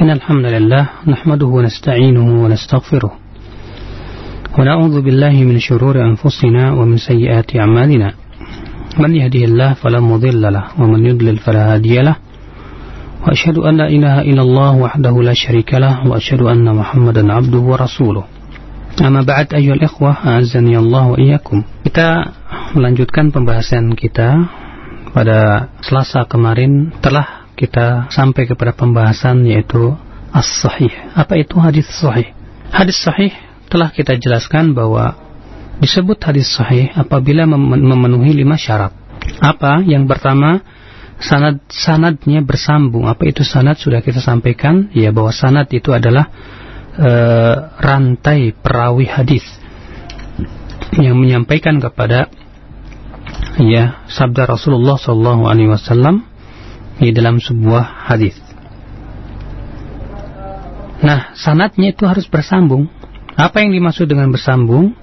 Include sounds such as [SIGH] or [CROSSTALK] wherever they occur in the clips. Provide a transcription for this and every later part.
إن الحمد لله نحمده ونستعينه ونستغفره ونعوذ بالله من شرور أنفسنا ومن سيئات أعمالنا من يهده الله فلا مضل له ومن يضلل فلا هادي له وأشهد أن لا إله إلا الله وحده لا شريك له وأشهد أن محمدا عبده ورسوله أما بعد أيها الإخوة أعزني الله وإياكم kita melanjutkan pembahasan kita pada Selasa kemarin telah kita sampai kepada pembahasan yaitu as-sahih. Apa itu hadis sahih? Hadis sahih telah kita jelaskan bahwa disebut hadis sahih apabila memenuhi lima syarat. Apa? Yang pertama, sanad sanadnya bersambung. Apa itu sanad? Sudah kita sampaikan ya bahwa sanad itu adalah e, rantai perawi hadis yang menyampaikan kepada ya sabda Rasulullah Shallallahu di dalam sebuah hadis. Nah, sanatnya itu harus bersambung. Apa yang dimaksud dengan bersambung?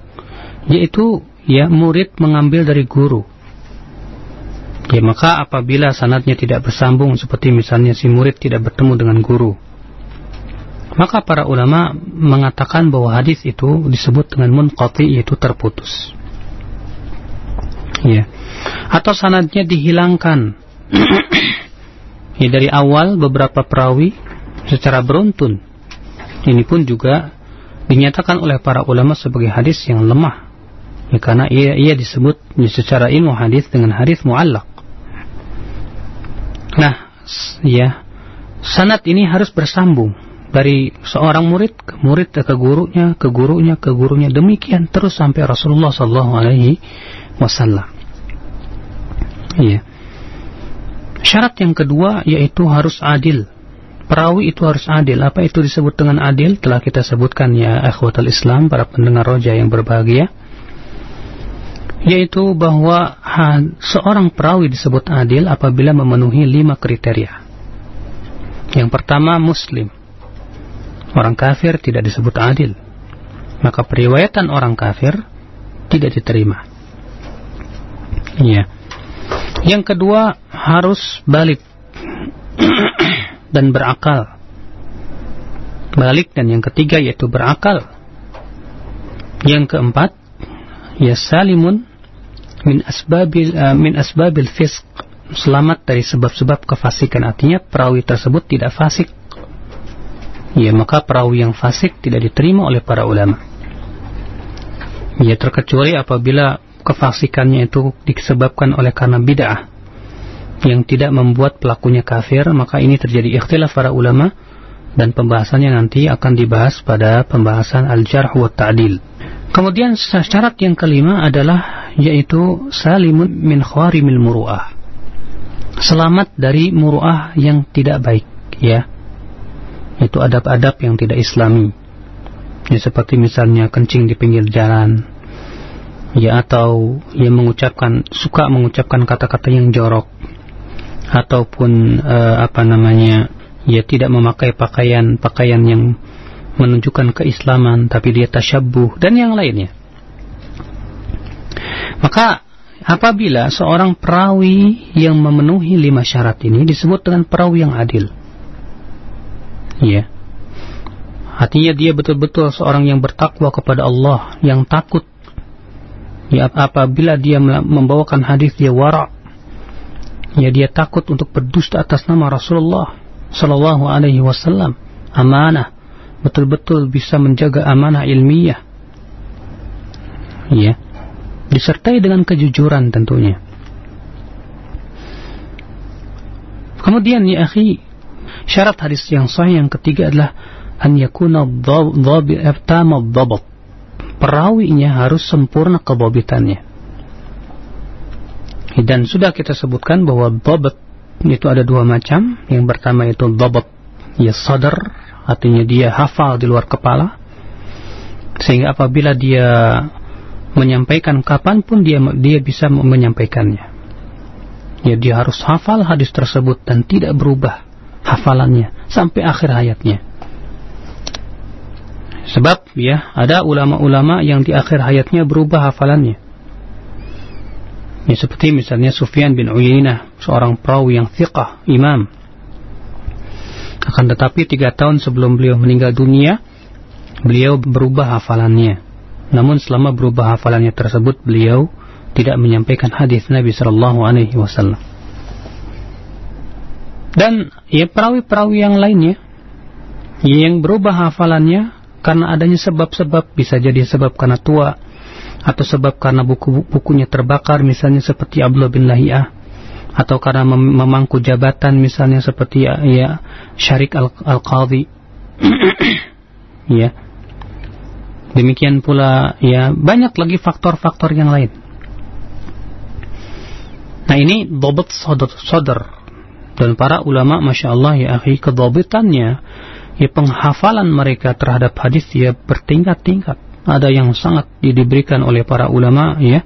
Yaitu ya murid mengambil dari guru. Ya maka apabila sanatnya tidak bersambung seperti misalnya si murid tidak bertemu dengan guru, maka para ulama mengatakan bahwa hadis itu disebut dengan munqati yaitu terputus. Ya. Atau sanatnya dihilangkan [CLEARS THROAT] Ya, dari awal beberapa perawi secara beruntun. Ini pun juga dinyatakan oleh para ulama sebagai hadis yang lemah. Ya, karena ia, ia disebut secara ilmu hadis dengan hadis muallak. Nah, ya, sanat ini harus bersambung dari seorang murid ke murid ke gurunya, ke gurunya, ke gurunya demikian terus sampai Rasulullah Sallallahu Alaihi Wasallam. Iya. Syarat yang kedua yaitu harus adil. Perawi itu harus adil. Apa itu disebut dengan adil? Telah kita sebutkan ya akhwatul Islam, para pendengar roja yang berbahagia. Yaitu bahwa seorang perawi disebut adil apabila memenuhi lima kriteria. Yang pertama muslim. Orang kafir tidak disebut adil. Maka periwayatan orang kafir tidak diterima. Iya. Yang kedua harus balik [CLEARS THROAT] dan berakal. Balik dan yang ketiga yaitu berakal. Yang keempat ya salimun min asbabil uh, min asbabil fisq selamat dari sebab-sebab kefasikan artinya perawi tersebut tidak fasik ya maka perawi yang fasik tidak diterima oleh para ulama ya terkecuali apabila kefasikannya itu disebabkan oleh karena bid'ah yang tidak membuat pelakunya kafir, maka ini terjadi ikhtilaf para ulama dan pembahasannya nanti akan dibahas pada pembahasan al-jarh wa ta'dil. Kemudian syarat yang kelima adalah yaitu salimun min khawarimil muru'ah. Selamat dari muru'ah yang tidak baik, ya. Itu adab-adab yang tidak islami. Ya, seperti misalnya kencing di pinggir jalan, ya atau yang mengucapkan suka mengucapkan kata-kata yang jorok. Ataupun uh, apa namanya ya tidak memakai pakaian pakaian yang menunjukkan keislaman tapi dia tasyabbuh dan yang lainnya. Maka apabila seorang perawi yang memenuhi lima syarat ini disebut dengan perawi yang adil. Ya. Artinya dia betul-betul seorang yang bertakwa kepada Allah yang takut ya apabila dia membawakan hadis dia wara. Ya dia takut untuk berdusta atas nama Rasulullah sallallahu alaihi wasallam. Amanah. Betul-betul bisa menjaga amanah ilmiah. Ya. Disertai dengan kejujuran tentunya. Kemudian ya akhi syarat hadis yang sahih yang ketiga adalah an yakuna dhabi dhabat perawinya harus sempurna kebobitannya. Dan sudah kita sebutkan bahwa dobat itu ada dua macam. Yang pertama itu dobat ya sadar, artinya dia hafal di luar kepala. Sehingga apabila dia menyampaikan kapan pun dia dia bisa menyampaikannya. Ya dia harus hafal hadis tersebut dan tidak berubah hafalannya sampai akhir hayatnya. Sebab ya ada ulama-ulama yang di akhir hayatnya berubah hafalannya. Ya, seperti misalnya Sufyan bin Uyainah, seorang perawi yang thiqah, imam. Akan tetapi tiga tahun sebelum beliau meninggal dunia, beliau berubah hafalannya. Namun selama berubah hafalannya tersebut, beliau tidak menyampaikan hadis Nabi Shallallahu Alaihi Wasallam. Dan ya perawi-perawi yang lainnya yang berubah hafalannya karena adanya sebab-sebab bisa jadi sebab karena tua atau sebab karena buku-bukunya terbakar misalnya seperti Abdullah bin Lahiyah atau karena mem memangku jabatan misalnya seperti ya, ya Syarik Al-Qadhi. [COUGHS] Ya. Demikian pula ya banyak lagi faktor-faktor yang lain. Nah ini dobat sodar dan para ulama Masya Allah ya akhi kedobitannya ya penghafalan mereka terhadap hadis ya bertingkat-tingkat. Ada yang sangat diberikan oleh para ulama ya.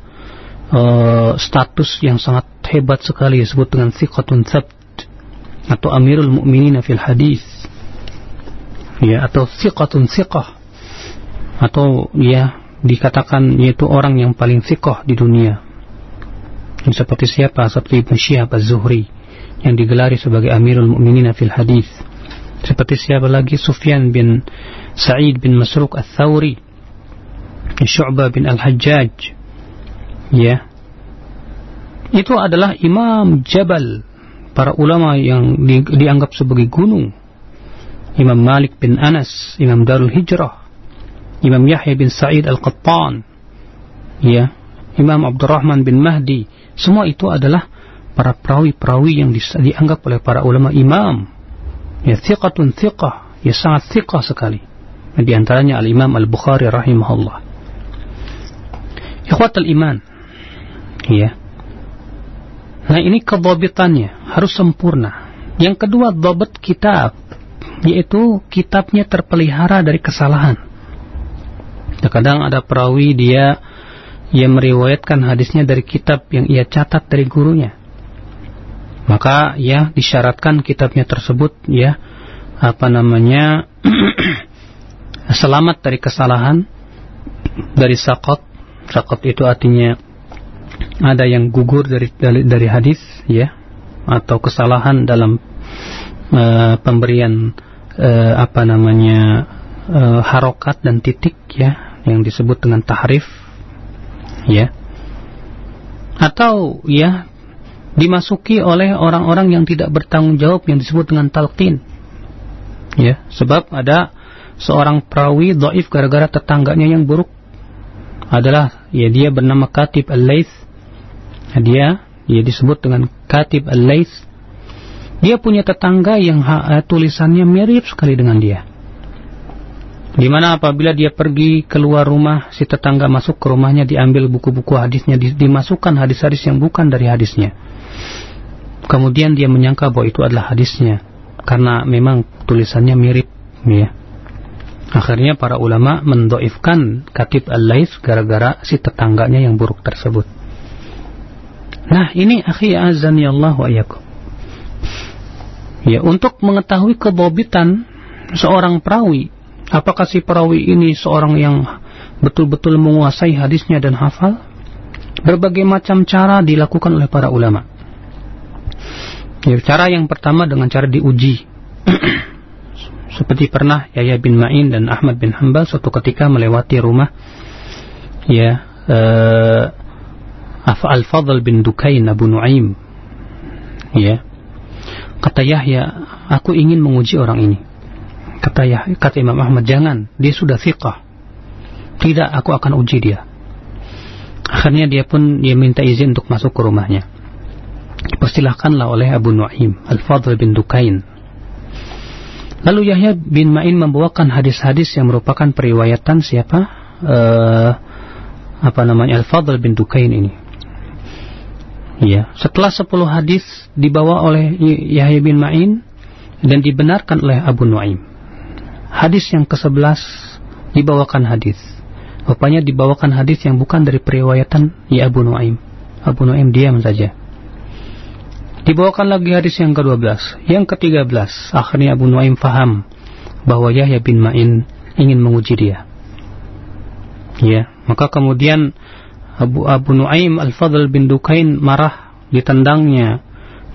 Uh, status yang sangat hebat sekali disebut dengan thiqatun thabt atau amirul mu'minin fil hadis. Ya atau thiqatun thiqah. Atau ya dikatakan yaitu orang yang paling thiqah di dunia. Yang seperti siapa? Seperti Ibn Syihab Az-Zuhri yang digelari sebagai amirul mu'minin fil hadis seperti siapa lagi? Sufyan bin Sa'id bin Masruq Al-Thawri Syu'bah bin Al-Hajjaj ya. Itu adalah imam jabal para ulama yang di, dianggap sebagai gunung. Imam Malik bin Anas Imam Darul Hijrah Imam Yahya bin Sa'id Al-Qattan ya. Imam Abdurrahman bin Mahdi. Semua itu adalah para perawi-perawi yang di, dianggap oleh para ulama imam ya thiqatun thiqah ya sangat thiqah sekali di antaranya Al-Imam Al-Bukhari rahimahullah Ikhwatal iman Ya. Nah ini kedobitannya harus sempurna. Yang kedua dobet kitab, yaitu kitabnya terpelihara dari kesalahan. Terkadang ada perawi dia yang meriwayatkan hadisnya dari kitab yang ia catat dari gurunya. Maka ya disyaratkan kitabnya tersebut ya apa namanya [CLEARS THROAT] selamat dari kesalahan dari sakot. Sakot itu artinya ada yang gugur dari dari, dari hadis ya atau kesalahan dalam uh, pemberian uh, apa namanya uh, harokat dan titik ya yang disebut dengan tahrif ya atau ya dimasuki oleh orang-orang yang tidak bertanggung jawab yang disebut dengan talqin ya sebab ada seorang perawi doif gara-gara tetangganya yang buruk adalah ya dia bernama Katib Al-Laith dia ia disebut dengan Katib Al-Laits. Dia punya tetangga yang ha, tulisannya mirip sekali dengan dia. Di mana apabila dia pergi keluar rumah, si tetangga masuk ke rumahnya diambil buku-buku hadisnya, dimasukkan hadis-hadis yang bukan dari hadisnya. Kemudian dia menyangka bahwa itu adalah hadisnya karena memang tulisannya mirip, ya. Akhirnya para ulama mendoifkan Katib Al-Lais gara-gara si tetangganya yang buruk tersebut. Nah ini akhi azani Allah wa ayakum. Ya untuk mengetahui kebobitan seorang perawi, apakah si perawi ini seorang yang betul-betul menguasai hadisnya dan hafal? Berbagai macam cara dilakukan oleh para ulama. Ya, cara yang pertama dengan cara diuji. [CLEARS THROAT] Seperti pernah Yahya bin Ma'in dan Ahmad bin Hanbal suatu ketika melewati rumah ya uh, Al-Fadl bin Dukain Abu Nuaim. Ya. Kata Yahya, aku ingin menguji orang ini. Kata Yahya, kata Imam Ahmad, jangan, dia sudah thiqah. Tidak, aku akan uji dia. Akhirnya dia pun dia minta izin untuk masuk ke rumahnya. Persilahkanlah oleh Abu Nuaim, Al-Fadl bin Dukain. Lalu Yahya bin Ma'in membawakan hadis-hadis yang merupakan periwayatan siapa? Uh, apa namanya Al-Fadl bin Dukain ini. Ya, setelah 10 hadis dibawa oleh Yahya bin Ma'in dan dibenarkan oleh Abu Nuaim. Hadis yang ke-11 dibawakan hadis. Rupanya dibawakan hadis yang bukan dari periwayatan ya Abu Nuaim. Abu Nuaim diam saja. Dibawakan lagi hadis yang ke-12. Yang ke-13, akhirnya Abu Nuaim faham bahwa Yahya bin Ma'in ingin menguji dia. Ya, maka kemudian Abu Abu Nuaim Al-Fadl bin Dukain marah ditendangnya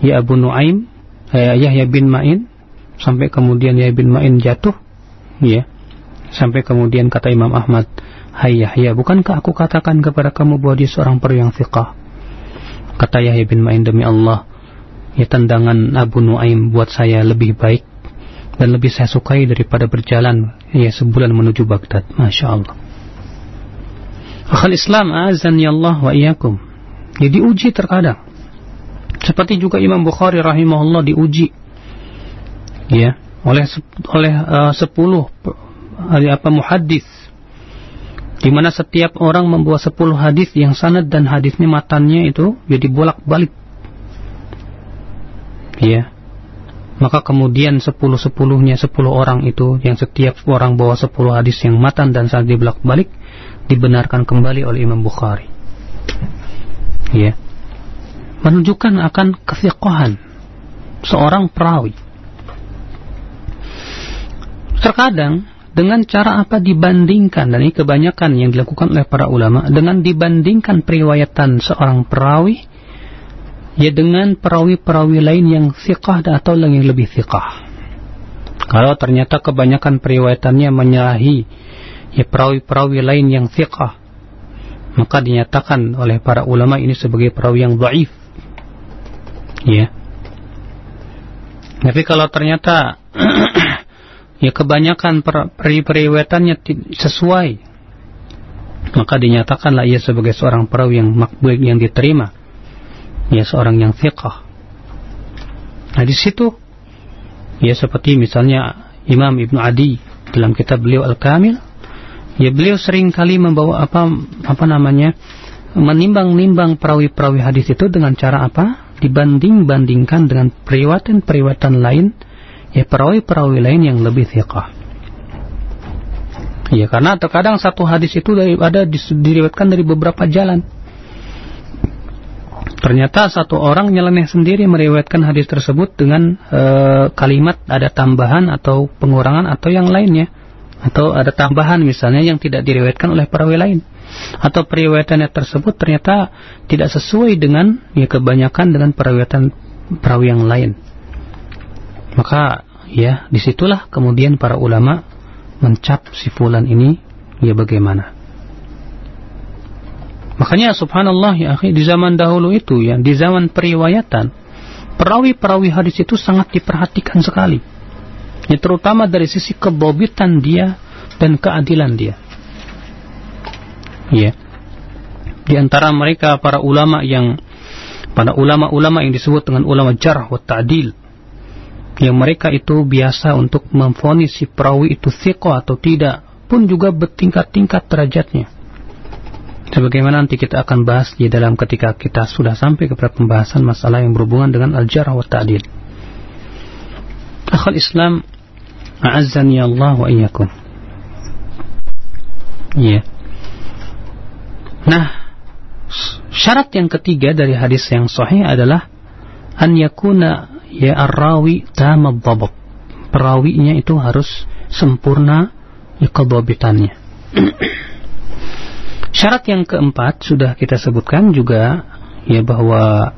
ya Abu Nuaim eh, Yahya bin Ma'in sampai kemudian Yahya bin Ma'in jatuh ya. Sampai kemudian kata Imam Ahmad Hai Yahya bukankah aku katakan kepada kamu bahwa dia seorang peri yang fiqah kata Yahya bin Ma'in demi Allah ya tendangan Abu Nuaim buat saya lebih baik dan lebih saya sukai daripada berjalan ya sebulan menuju Baghdad. Masya Allah. Akhal Islam azan ya Allah wa iyakum ya diuji terkadang. Seperti juga Imam Bukhari rahimahullah diuji. Ya oleh oleh uh, sepuluh apa muhadis di mana setiap orang membawa sepuluh hadis yang sanad dan hadisnya matannya itu jadi bolak-balik. Ya maka kemudian sepuluh sepuluhnya sepuluh orang itu yang setiap orang bawa sepuluh hadis yang matan dan sanad dibolak-balik dibenarkan kembali oleh Imam Bukhari. Ya menunjukkan akan kefiqahan seorang perawi Terkadang dengan cara apa dibandingkan dan ini kebanyakan yang dilakukan oleh para ulama dengan dibandingkan periwayatan seorang perawi ya dengan perawi-perawi lain yang fiqah atau yang lebih fiqah. Kalau ternyata kebanyakan periwayatannya menyalahi ya perawi-perawi lain yang fiqah maka dinyatakan oleh para ulama ini sebagai perawi yang dhaif. Ya. Tapi kalau ternyata [CLEARS THROAT] ya kebanyakan periwayatannya sesuai. Maka dinyatakanlah ia sebagai seorang perawi yang makbul yang diterima. Ya seorang yang fiqh nah di situ ya seperti misalnya Imam Ibnu Adi dalam kitab beliau Al-Kamil ya beliau sering kali membawa apa apa namanya menimbang-nimbang perawi-perawi hadis itu dengan cara apa? Dibanding-bandingkan dengan periwatan-periwatan lain ya perawi-perawi lain yang lebih thiqah. Ya karena terkadang satu hadis itu dari ada diriwayatkan dari beberapa jalan. Ternyata satu orang nyeleneh sendiri meriwayatkan hadis tersebut dengan e, kalimat ada tambahan atau pengurangan atau yang lainnya atau ada tambahan misalnya yang tidak diriwayatkan oleh perawi lain atau periwayatannya tersebut ternyata tidak sesuai dengan ya kebanyakan dengan periwayatan perawi yang lain. Maka ya di situlah kemudian para ulama mencap si fulan ini ya bagaimana. Makanya subhanallah ya akhi di zaman dahulu itu ya di zaman periwayatan perawi-perawi hadis itu sangat diperhatikan sekali. Ya, terutama dari sisi kebobitan dia dan keadilan dia. Ya. Di antara mereka para ulama yang pada ulama-ulama yang disebut dengan ulama jarh wa ta'dil yang mereka itu biasa untuk memfonis si perawi itu siko atau tidak pun juga bertingkat-tingkat derajatnya. Sebagaimana nanti kita akan bahas di dalam ketika kita sudah sampai kepada pembahasan masalah yang berhubungan dengan al-jarh wa ta'dil. Akhul Islam, a'azzani Allah wa iyyakum. Ya. Yeah. Nah, syarat yang ketiga dari hadis yang sahih adalah an yakuna ya arrawi tamad dhabt. Perawinya itu harus sempurna ya kedabitannya. [CLEARS THROAT] syarat yang keempat sudah kita sebutkan juga ya bahwa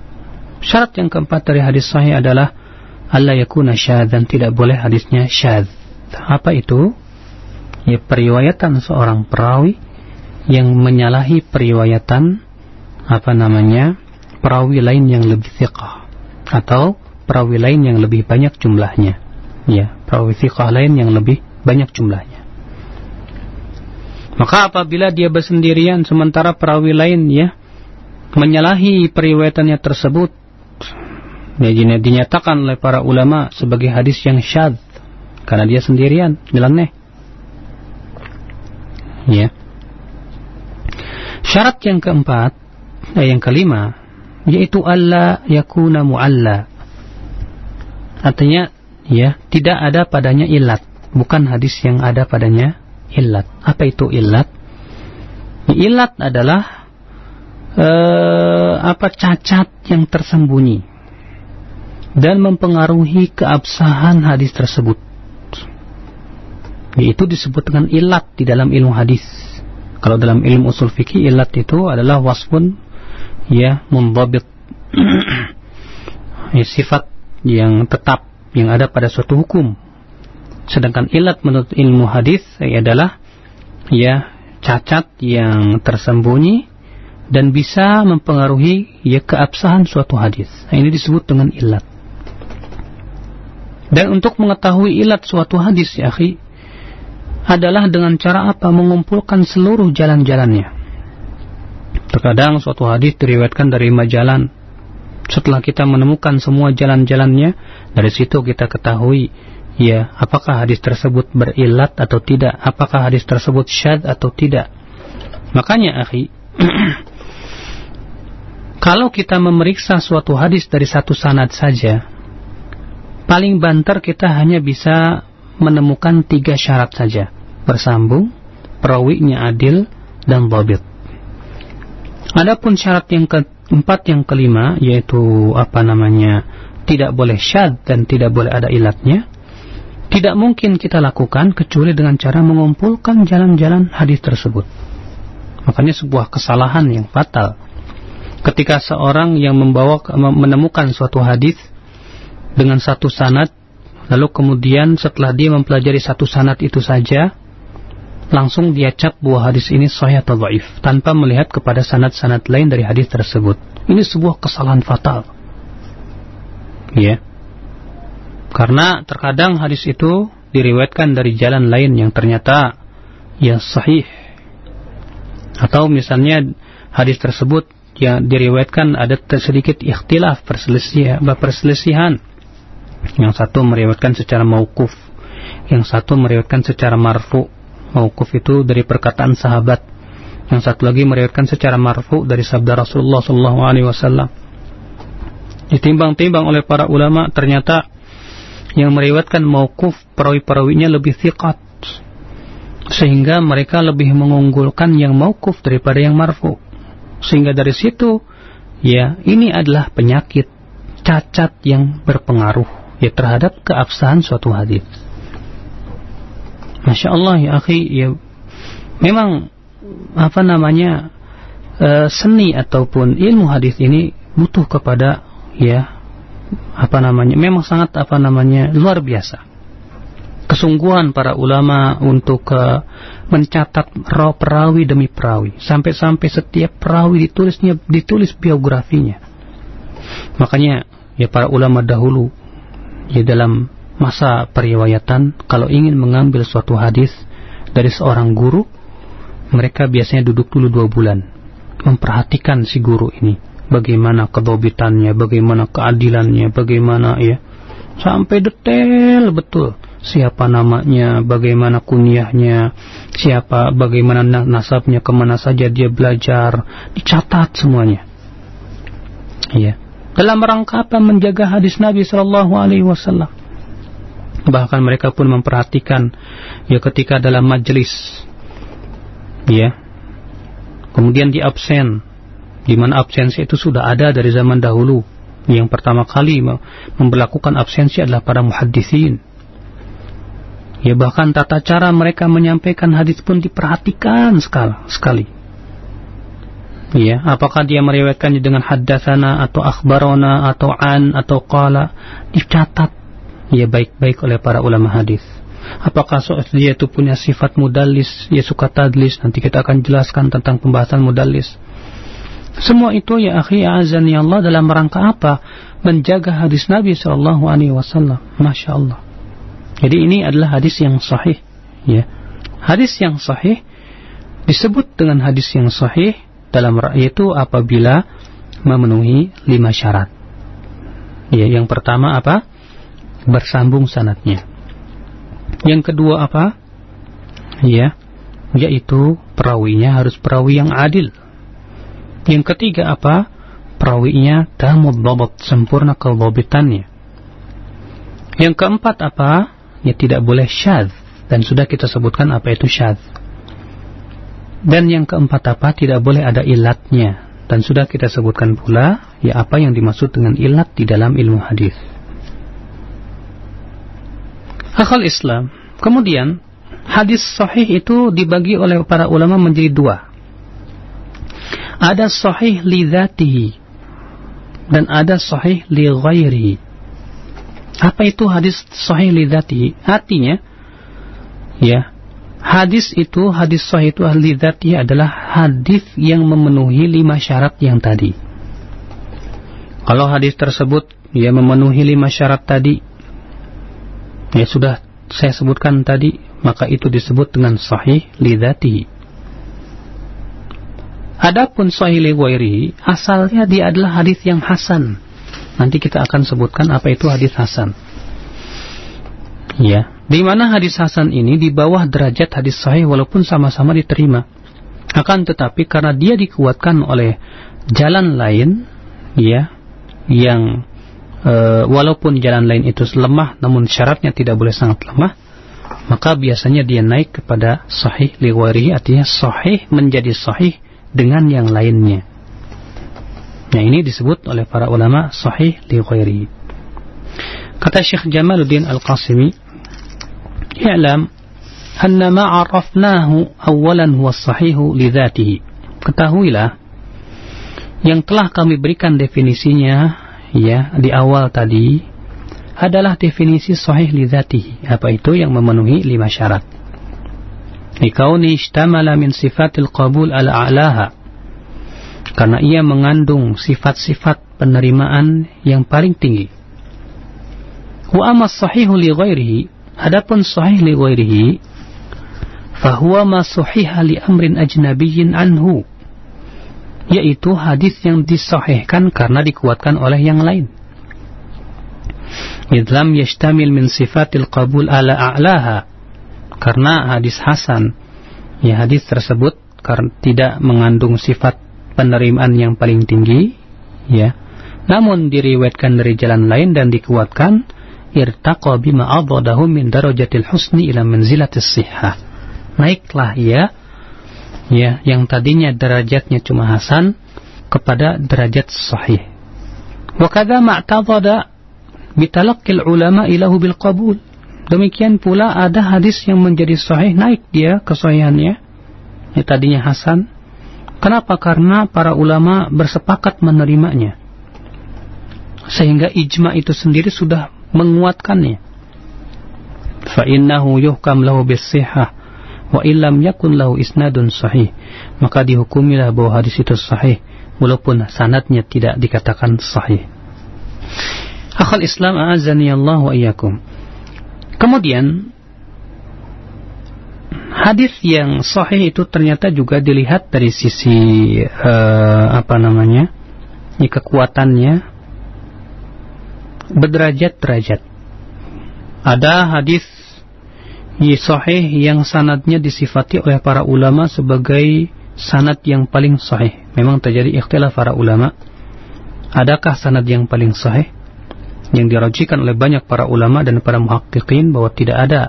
syarat yang keempat dari hadis sahih adalah Allah yakuna dan tidak boleh hadisnya syadz. Apa itu? Ya periwayatan seorang perawi yang menyalahi periwayatan apa namanya perawi lain yang lebih thiqah atau perawi lain yang lebih banyak jumlahnya. Ya, perawi thiqah lain yang lebih banyak jumlahnya. Maka apabila dia bersendirian sementara perawi lain ya menyalahi periwayatannya tersebut ya dinyatakan oleh para ulama sebagai hadis yang syad karena dia sendirian nyeleneh. Ya. Syarat yang keempat, eh, yang kelima, yaitu Allah yakuna mu'alla Artinya ya tidak ada padanya ilat, bukan hadis yang ada padanya ilat. Apa itu ilat? Ilat adalah eh, apa cacat yang tersembunyi dan mempengaruhi keabsahan hadis tersebut. Itu disebut dengan ilat di dalam ilmu hadis. Kalau dalam ilmu usul fikih ilat itu adalah wasfun ya mundabit [COUGHS] ya, sifat yang tetap yang ada pada suatu hukum. Sedangkan ilat menurut ilmu hadis adalah ya cacat yang tersembunyi dan bisa mempengaruhi ya keabsahan suatu hadis. Nah, ini disebut dengan ilat. Dan untuk mengetahui ilat suatu hadis ya akhi adalah dengan cara apa mengumpulkan seluruh jalan-jalannya. Terkadang suatu hadis diriwayatkan dari majalan. Setelah kita menemukan semua jalan-jalannya, dari situ kita ketahui ya apakah hadis tersebut berilat atau tidak, apakah hadis tersebut syad atau tidak. Makanya akhi, [CLEARS THROAT] kalau kita memeriksa suatu hadis dari satu sanad saja, paling banter kita hanya bisa menemukan tiga syarat saja. Bersambung, perawinya adil, dan babit. Adapun syarat yang keempat yang kelima, yaitu apa namanya, tidak boleh syad dan tidak boleh ada ilatnya, tidak mungkin kita lakukan kecuali dengan cara mengumpulkan jalan-jalan hadis tersebut. Makanya sebuah kesalahan yang fatal. Ketika seorang yang membawa menemukan suatu hadis dengan satu sanad lalu kemudian setelah dia mempelajari satu sanad itu saja langsung dia cap bahwa hadis ini sahih atau dhaif tanpa melihat kepada sanad-sanad lain dari hadis tersebut. Ini sebuah kesalahan fatal. Ya. Karena terkadang hadis itu diriwayatkan dari jalan lain yang ternyata ya sahih. Atau misalnya hadis tersebut yang diriwayatkan ada sedikit ikhtilaf perselisihan, perselisihan yang satu meriwayatkan secara maukuf, yang satu meriwayatkan secara marfu. Maukuf itu dari perkataan sahabat. Yang satu lagi meriwayatkan secara marfu dari sabda Rasulullah sallallahu alaihi wasallam. Ditimbang-timbang oleh para ulama ternyata yang meriwayatkan maukuf perawi-perawinya lebih thiqat sehingga mereka lebih mengunggulkan yang maukuf daripada yang marfu. Sehingga dari situ ya ini adalah penyakit cacat yang berpengaruh ya terhadap keabsahan suatu hadis. Masya Allah ya akhi ya. Memang apa namanya e, seni ataupun ilmu hadis ini butuh kepada ya apa namanya memang sangat apa namanya luar biasa. Kesungguhan para ulama untuk uh, mencatat perawi demi perawi. Sampai-sampai setiap perawi ditulisnya ditulis biografinya. Makanya ya para ulama dahulu ya dalam masa periwayatan kalau ingin mengambil suatu hadis dari seorang guru mereka biasanya duduk dulu dua bulan memperhatikan si guru ini. Bagaimana kedobitannya bagaimana keadilannya bagaimana ya sampai detail betul. Siapa namanya bagaimana kunyahnya siapa bagaimana nasabnya ke mana saja dia belajar dicatat semuanya. Ya dalam rangka apa menjaga hadis Nabi Shallallahu Alaihi Wasallam. Bahkan mereka pun memperhatikan ya ketika dalam majelis, ya, kemudian di absen, di mana absensi itu sudah ada dari zaman dahulu. Yang pertama kali memperlakukan absensi adalah para muhaddisin. Ya bahkan tata cara mereka menyampaikan hadis pun diperhatikan sekali. sekali. Ya, apakah dia meriwayatkannya dengan haddatsana atau akhbarona atau an atau qala dicatat ya baik-baik oleh para ulama hadis. Apakah dia itu punya sifat mudallis, dia suka tadlis, nanti kita akan jelaskan tentang pembahasan mudallis. Semua itu ya akhi azani Allah dalam rangka apa? Menjaga hadis Nabi sallallahu alaihi wasallam. Masya Allah. Jadi ini adalah hadis yang sahih. Ya. Hadis yang sahih disebut dengan hadis yang sahih dalam itu apabila memenuhi lima syarat. Ya, yang pertama apa? Bersambung sanatnya. Yang kedua apa? Ya, yaitu perawinya harus perawi yang adil. Yang ketiga apa? Perawinya tamud bobot sempurna kelobitannya. Yang keempat apa? Ya tidak boleh syadz dan sudah kita sebutkan apa itu syadz. Dan yang keempat apa? Tidak boleh ada ilatnya. Dan sudah kita sebutkan pula, ya apa yang dimaksud dengan ilat di dalam ilmu hadis. Akal Islam. Kemudian, hadis sahih itu dibagi oleh para ulama menjadi dua. Ada sahih li dhatihi dan ada sahih li ghairihi. Apa itu hadis sahih lidati? Artinya, ya, hadis itu, hadis sahih itu lidati adalah hadis yang memenuhi lima syarat yang tadi. Kalau hadis tersebut ya memenuhi lima syarat tadi, ya sudah saya sebutkan tadi, maka itu disebut dengan sahih lidati. Adapun sahih li asalnya dia adalah hadis yang hasan Nanti kita akan sebutkan apa itu hadis hasan. Ya, di mana hadis hasan ini di bawah derajat hadis sahih walaupun sama-sama diterima. Akan tetapi karena dia dikuatkan oleh jalan lain, ya, yang e, walaupun jalan lain itu lemah, namun syaratnya tidak boleh sangat lemah, maka biasanya dia naik kepada sahih liwari, artinya sahih menjadi sahih dengan yang lainnya. Nah ini disebut oleh para ulama sahih li ghairi. Kata Syekh Jamaluddin Al-Qasimi, "I'lam anna ma 'arafnahu awalan huwa sahihu li dhatihi." Ketahuilah yang telah kami berikan definisinya ya di awal tadi adalah definisi sahih li dhatihi. Apa itu yang memenuhi lima syarat? Likauni ishtamala min sifatil qabul al-a'laha karena ia mengandung sifat-sifat penerimaan yang paling tinggi. Wa amma sahihu li ghairihi, adapun sahih li ghairihi, fahuwa ma sahiha li amrin ajnabiyyin anhu, yaitu hadis yang disahihkan karena dikuatkan oleh yang lain. Idlam yashtamil min sifatil qabul ala a'laha, karena hadis hasan, ya hadis tersebut karena tidak mengandung sifat penerimaan yang paling tinggi ya. Namun diriwayatkan dari jalan lain dan dikuatkan irtaqa bima min darajatil husni ila manzilatis sihah naiklah ya ya yang tadinya derajatnya cuma hasan kepada derajat sahih wa kadza ma'tadada bitalaqqil ulama ilahu bil qabul demikian pula ada hadis yang menjadi sahih naik dia kesahihannya yang tadinya hasan Kenapa? Karena para ulama bersepakat menerimanya. Sehingga ijma itu sendiri sudah menguatkannya. Fa'innahu yuhkam lahu bisihah wa illam yakun lahu isnadun sahih. Maka dihukumilah bahwa hadis itu sahih walaupun sanadnya tidak dikatakan sahih. Akhal Islam a'azani Allah wa iyyakum. Kemudian hadis yang sahih itu ternyata juga dilihat dari sisi uh, apa namanya ini kekuatannya berderajat-derajat ada hadis sahih yang sanadnya disifati oleh para ulama sebagai sanad yang paling sahih. Memang terjadi ikhtilaf para ulama. Adakah sanad yang paling sahih? Yang dirajikan oleh banyak para ulama dan para muhakkikin bahwa tidak ada.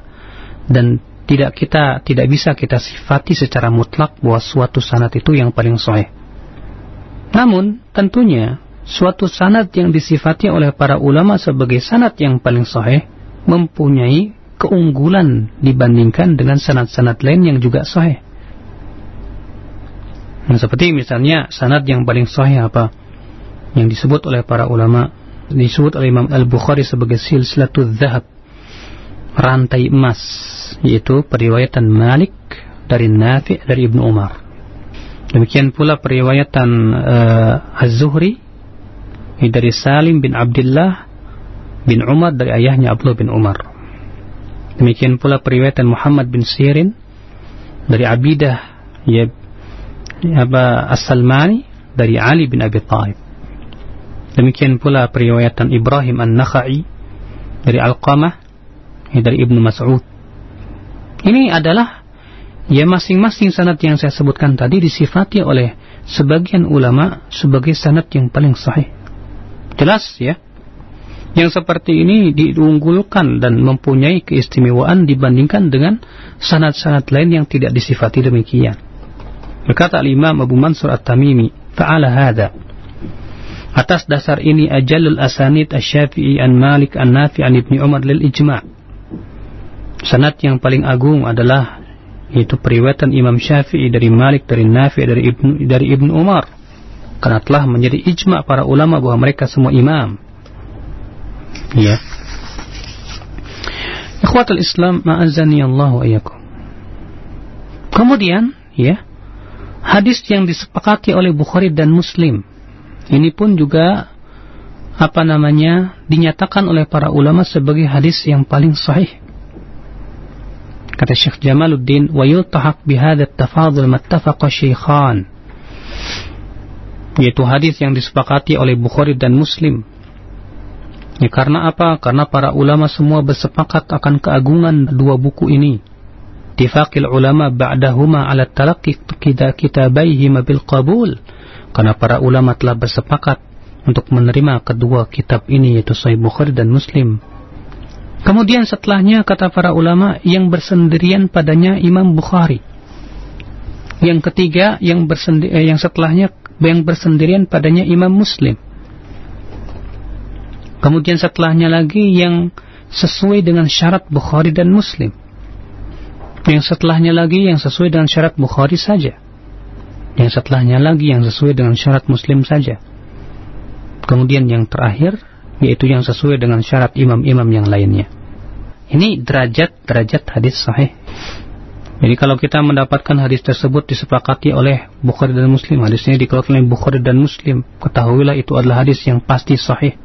Dan tidak kita tidak bisa kita sifati secara mutlak bahwa suatu sanad itu yang paling sahih. Namun, tentunya suatu sanad yang disifati oleh para ulama sebagai sanad yang paling sahih mempunyai keunggulan dibandingkan dengan sanad-sanad lain yang juga sahih. Nah, seperti misalnya sanad yang paling sahih apa? Yang disebut oleh para ulama disebut oleh Imam Al-Bukhari sebagai silsilatul zahab rantai emas yaitu periwayatan Malik dari Nafi dari Ibnu Umar. Demikian pula periwayatan uh, Az-Zuhri dari Salim bin Abdullah bin Umar dari ayahnya Abdullah bin Umar. Demikian pula periwayatan Muhammad bin Sirin dari Abidah ya apa As-Salmani dari Ali bin Abi Thalib. Demikian pula periwayatan Ibrahim An-Nakhai dari Al-Qamah dari Ibnu Mas'ud ini adalah ya masing-masing sanad yang saya sebutkan tadi disifati oleh sebagian ulama sebagai sanad yang paling sahih. Jelas ya. Yang seperti ini diunggulkan dan mempunyai keistimewaan dibandingkan dengan sanad-sanad lain yang tidak disifati demikian. Berkata Imam Abu Mansur At-Tamimi, "Fa'ala hadha." Atas dasar ini ajalul asanid asy-Syafi'i an Malik an Nafi an Ibnu Umar lil ijma' sanad yang paling agung adalah itu periwayatan Imam Syafi'i dari Malik dari Nafi dari Ibnu dari Ibnu Umar karena telah menjadi ijma para ulama bahwa mereka semua imam ya Ikhwatul Islam ma'azani Allah wa Kemudian, ya, hadis yang disepakati oleh Bukhari dan Muslim ini pun juga apa namanya dinyatakan oleh para ulama sebagai hadis yang paling sahih. Kata Syekh Jamaluddin, "Wa yultahaq bihadha at-tafadul mattafaqa syaikhan." Yaitu hadis yang disepakati oleh Bukhari dan Muslim. Ya, karena apa? Karena para ulama semua bersepakat akan keagungan dua buku ini. Tifaqil ulama ba'dahuma ala talaqqi kitabaihima bil qabul. Karena para ulama telah bersepakat untuk menerima kedua kitab ini yaitu Sahih Bukhari dan Muslim. Kemudian setelahnya kata para ulama yang bersendirian padanya Imam Bukhari. Yang ketiga yang bersendi eh, yang setelahnya yang bersendirian padanya Imam Muslim. Kemudian setelahnya lagi yang sesuai dengan syarat Bukhari dan Muslim. Yang setelahnya lagi yang sesuai dengan syarat Bukhari saja. Yang setelahnya lagi yang sesuai dengan syarat Muslim saja. Kemudian yang terakhir yaitu yang sesuai dengan syarat imam-imam yang lainnya. Ini derajat-derajat hadis sahih. Jadi kalau kita mendapatkan hadis tersebut disepakati oleh Bukhari dan Muslim, hadisnya dikeluarkan oleh Bukhari dan Muslim, ketahuilah itu adalah hadis yang pasti sahih.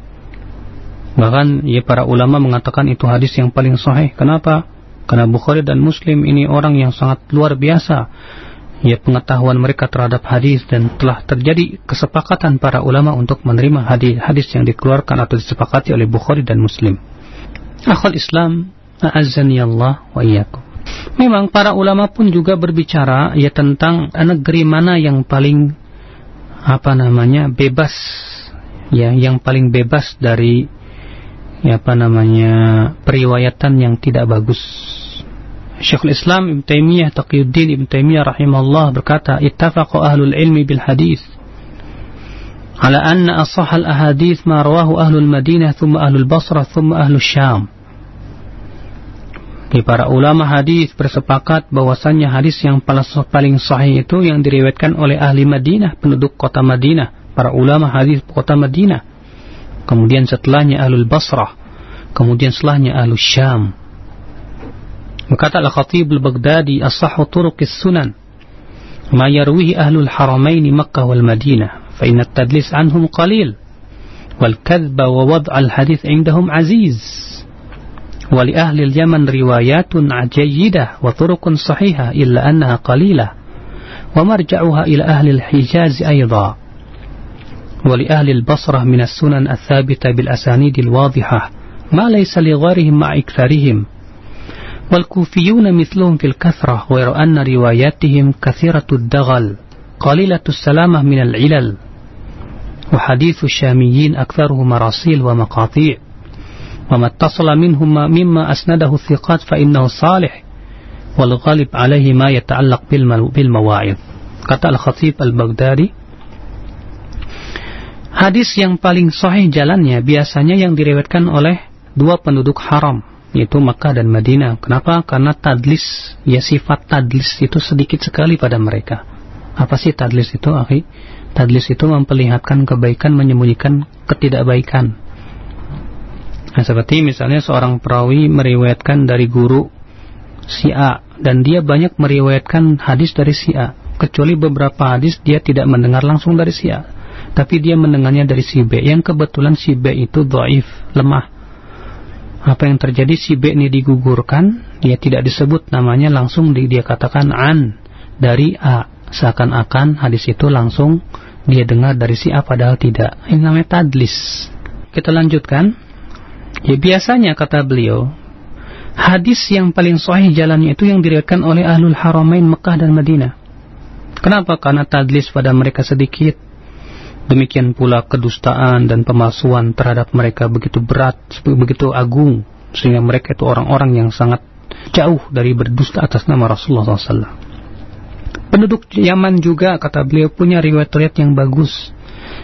Bahkan ya para ulama mengatakan itu hadis yang paling sahih. Kenapa? Karena Bukhari dan Muslim ini orang yang sangat luar biasa ya pengetahuan mereka terhadap hadis dan telah terjadi kesepakatan para ulama untuk menerima hadis-hadis yang dikeluarkan atau disepakati oleh Bukhari dan Muslim. Akhul Islam, a'azzani Allah wa iyyakum. Memang para ulama pun juga berbicara ya tentang negeri mana yang paling apa namanya bebas ya yang paling bebas dari ya apa namanya periwayatan yang tidak bagus. Syekhul Islam Ibn Taymiyah Taqiyuddin Ibn Taymiyah rahimahullah berkata ittafaqa ahlul ilmi bil hadis anna asah al ahadith ma rawahu ahlul Madinah thumma ahlul Basrah thumma ahlul Syam. Di para ulama hadis bersepakat bahwasannya hadis yang paling sahih itu yang diriwayatkan oleh ahli Madinah, penduduk kota Madinah, para ulama hadis kota Madinah. Kemudian setelahnya ahlul Basrah, kemudian setelahnya ahlul Syam. Berkata Al-Khatib Al-Baghdadi As-Sahhu Turuqis Sunan Ma yarwihi ahlul haramaini Makkah wal Madinah Fa inna tadlis anhum qalil Wal kadba wa wad'a al-hadith indahum aziz ولأهل اليمن روايات جيدة وطرق صحيحة إلا أنها قليلة ومرجعها إلى أهل الحجاز أيضا ولأهل البصرة من السنن الثابتة بالأسانيد الواضحة ما ليس لغيرهم مع إكثارهم. والكوفيون مثلهم في الكثرة غير أن رواياتهم كثيرة الدغل قليلة السلامة من العلل. وحديث الشاميين أكثره مراسيل ومقاطيع. وما اتصل منهم مما أسنده الثقات فإنه صالح. والغالب عليه ما يتعلق بالمواعظ. kata Al-Khatib Al-Baghdadi Hadis yang paling sahih jalannya biasanya yang diriwayatkan oleh dua penduduk haram yaitu Makkah dan Madinah. Kenapa? Karena tadlis, ya sifat tadlis itu sedikit sekali pada mereka. Apa sih tadlis itu, akhi? Tadlis itu memperlihatkan kebaikan, menyembunyikan ketidakbaikan. Nah, seperti misalnya seorang perawi meriwayatkan dari guru si A dan dia banyak meriwayatkan hadis dari si A. Kecuali beberapa hadis dia tidak mendengar langsung dari si A, tapi dia mendengarnya dari si B. Yang kebetulan si B itu doif, lemah apa yang terjadi si B ini digugurkan, dia tidak disebut namanya langsung di, dia katakan an dari A. Seakan-akan hadis itu langsung dia dengar dari si A padahal tidak. Ini namanya tadlis. Kita lanjutkan. Ya biasanya kata beliau, hadis yang paling sahih jalannya itu yang diriwayatkan oleh ahlul haramain Mekah dan Madinah. Kenapa? Karena tadlis pada mereka sedikit Demikian pula kedustaan dan pemalsuan terhadap mereka begitu berat, begitu agung, sehingga mereka itu orang-orang yang sangat jauh dari berdusta atas nama Rasulullah SAW. Penduduk Yaman juga, kata beliau, punya riwayat-riwayat yang bagus.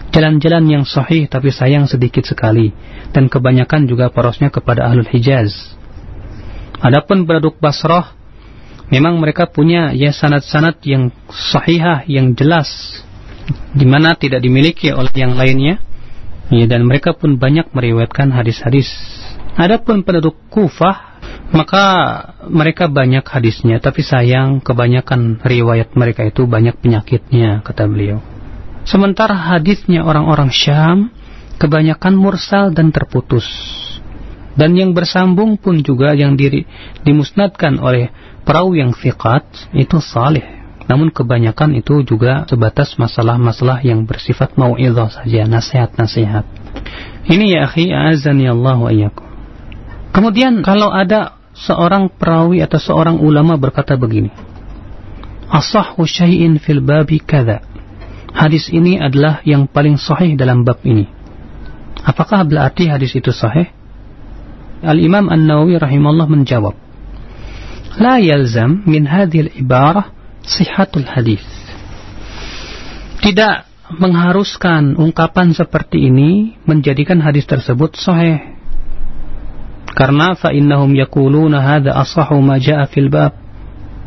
Jalan-jalan yang sahih tapi sayang sedikit sekali. Dan kebanyakan juga porosnya kepada Ahlul Hijaz. Adapun penduduk Basrah, memang mereka punya ya sanat-sanat yang sahihah, yang jelas, di mana tidak dimiliki oleh yang lainnya ya, dan mereka pun banyak meriwayatkan hadis-hadis adapun penduduk Kufah Maka mereka banyak hadisnya, tapi sayang kebanyakan riwayat mereka itu banyak penyakitnya, kata beliau. Sementara hadisnya orang-orang Syam kebanyakan mursal dan terputus. Dan yang bersambung pun juga yang diri, dimusnadkan oleh perahu yang fiqat itu salih. Namun kebanyakan itu juga sebatas masalah-masalah yang bersifat mau'idhah saja, nasihat-nasihat. Ini ya akhi, azani Allah Kemudian kalau ada seorang perawi atau seorang ulama berkata begini. Asahhu syai'in fil babi kada. Hadis ini adalah yang paling sahih dalam bab ini. Apakah berarti hadis itu sahih? Al-Imam An-Nawawi rahimahullah menjawab. La yalzam min hadhil ibarah sihatul hadis. Tidak mengharuskan ungkapan seperti ini menjadikan hadis tersebut sahih karena fa innahum yaquluna hadza asahhu ma jaa fil bab.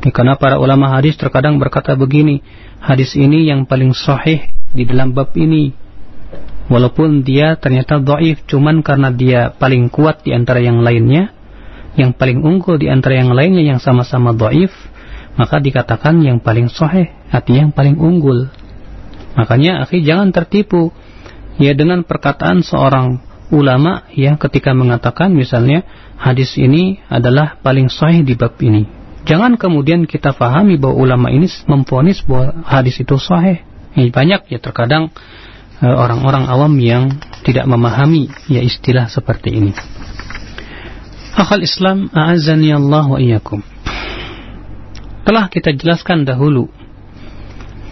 Karena para ulama hadis terkadang berkata begini, hadis ini yang paling sahih di dalam bab ini. Walaupun dia ternyata dhaif cuman karena dia paling kuat di antara yang lainnya, yang paling unggul di antara yang lainnya yang sama-sama dhaif, maka dikatakan yang paling sahih, artinya yang paling unggul. Makanya akhi jangan tertipu ya dengan perkataan seorang ulama ya ketika mengatakan misalnya hadis ini adalah paling sahih di bab ini. Jangan kemudian kita fahami bahwa ulama ini memfonis bahwa hadis itu sahih. Ini banyak ya terkadang e, orang-orang awam yang tidak memahami ya istilah seperti ini. Akal Islam a'azani Allah wa iyyakum. Telah kita jelaskan dahulu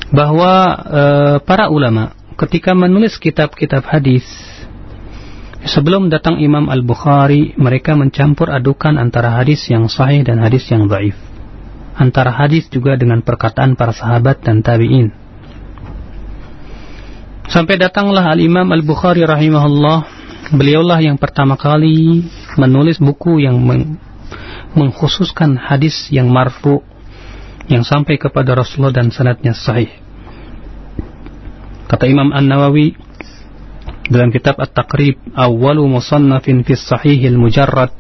bahwa uh, para ulama ketika menulis kitab-kitab hadis Sebelum datang Imam Al-Bukhari, mereka mencampur adukan antara hadis yang sahih dan hadis yang dhaif. Antara hadis juga dengan perkataan para sahabat dan tabi'in. Sampai datanglah Al-Imam Al-Bukhari rahimahullah, beliaulah yang pertama kali menulis buku yang meng mengkhususkan hadis yang marfu yang sampai kepada Rasulullah dan sanadnya sahih. Kata Imam An-Nawawi, dalam kitab At-Taqrib awwalu musannafin fi sahihil mujarrad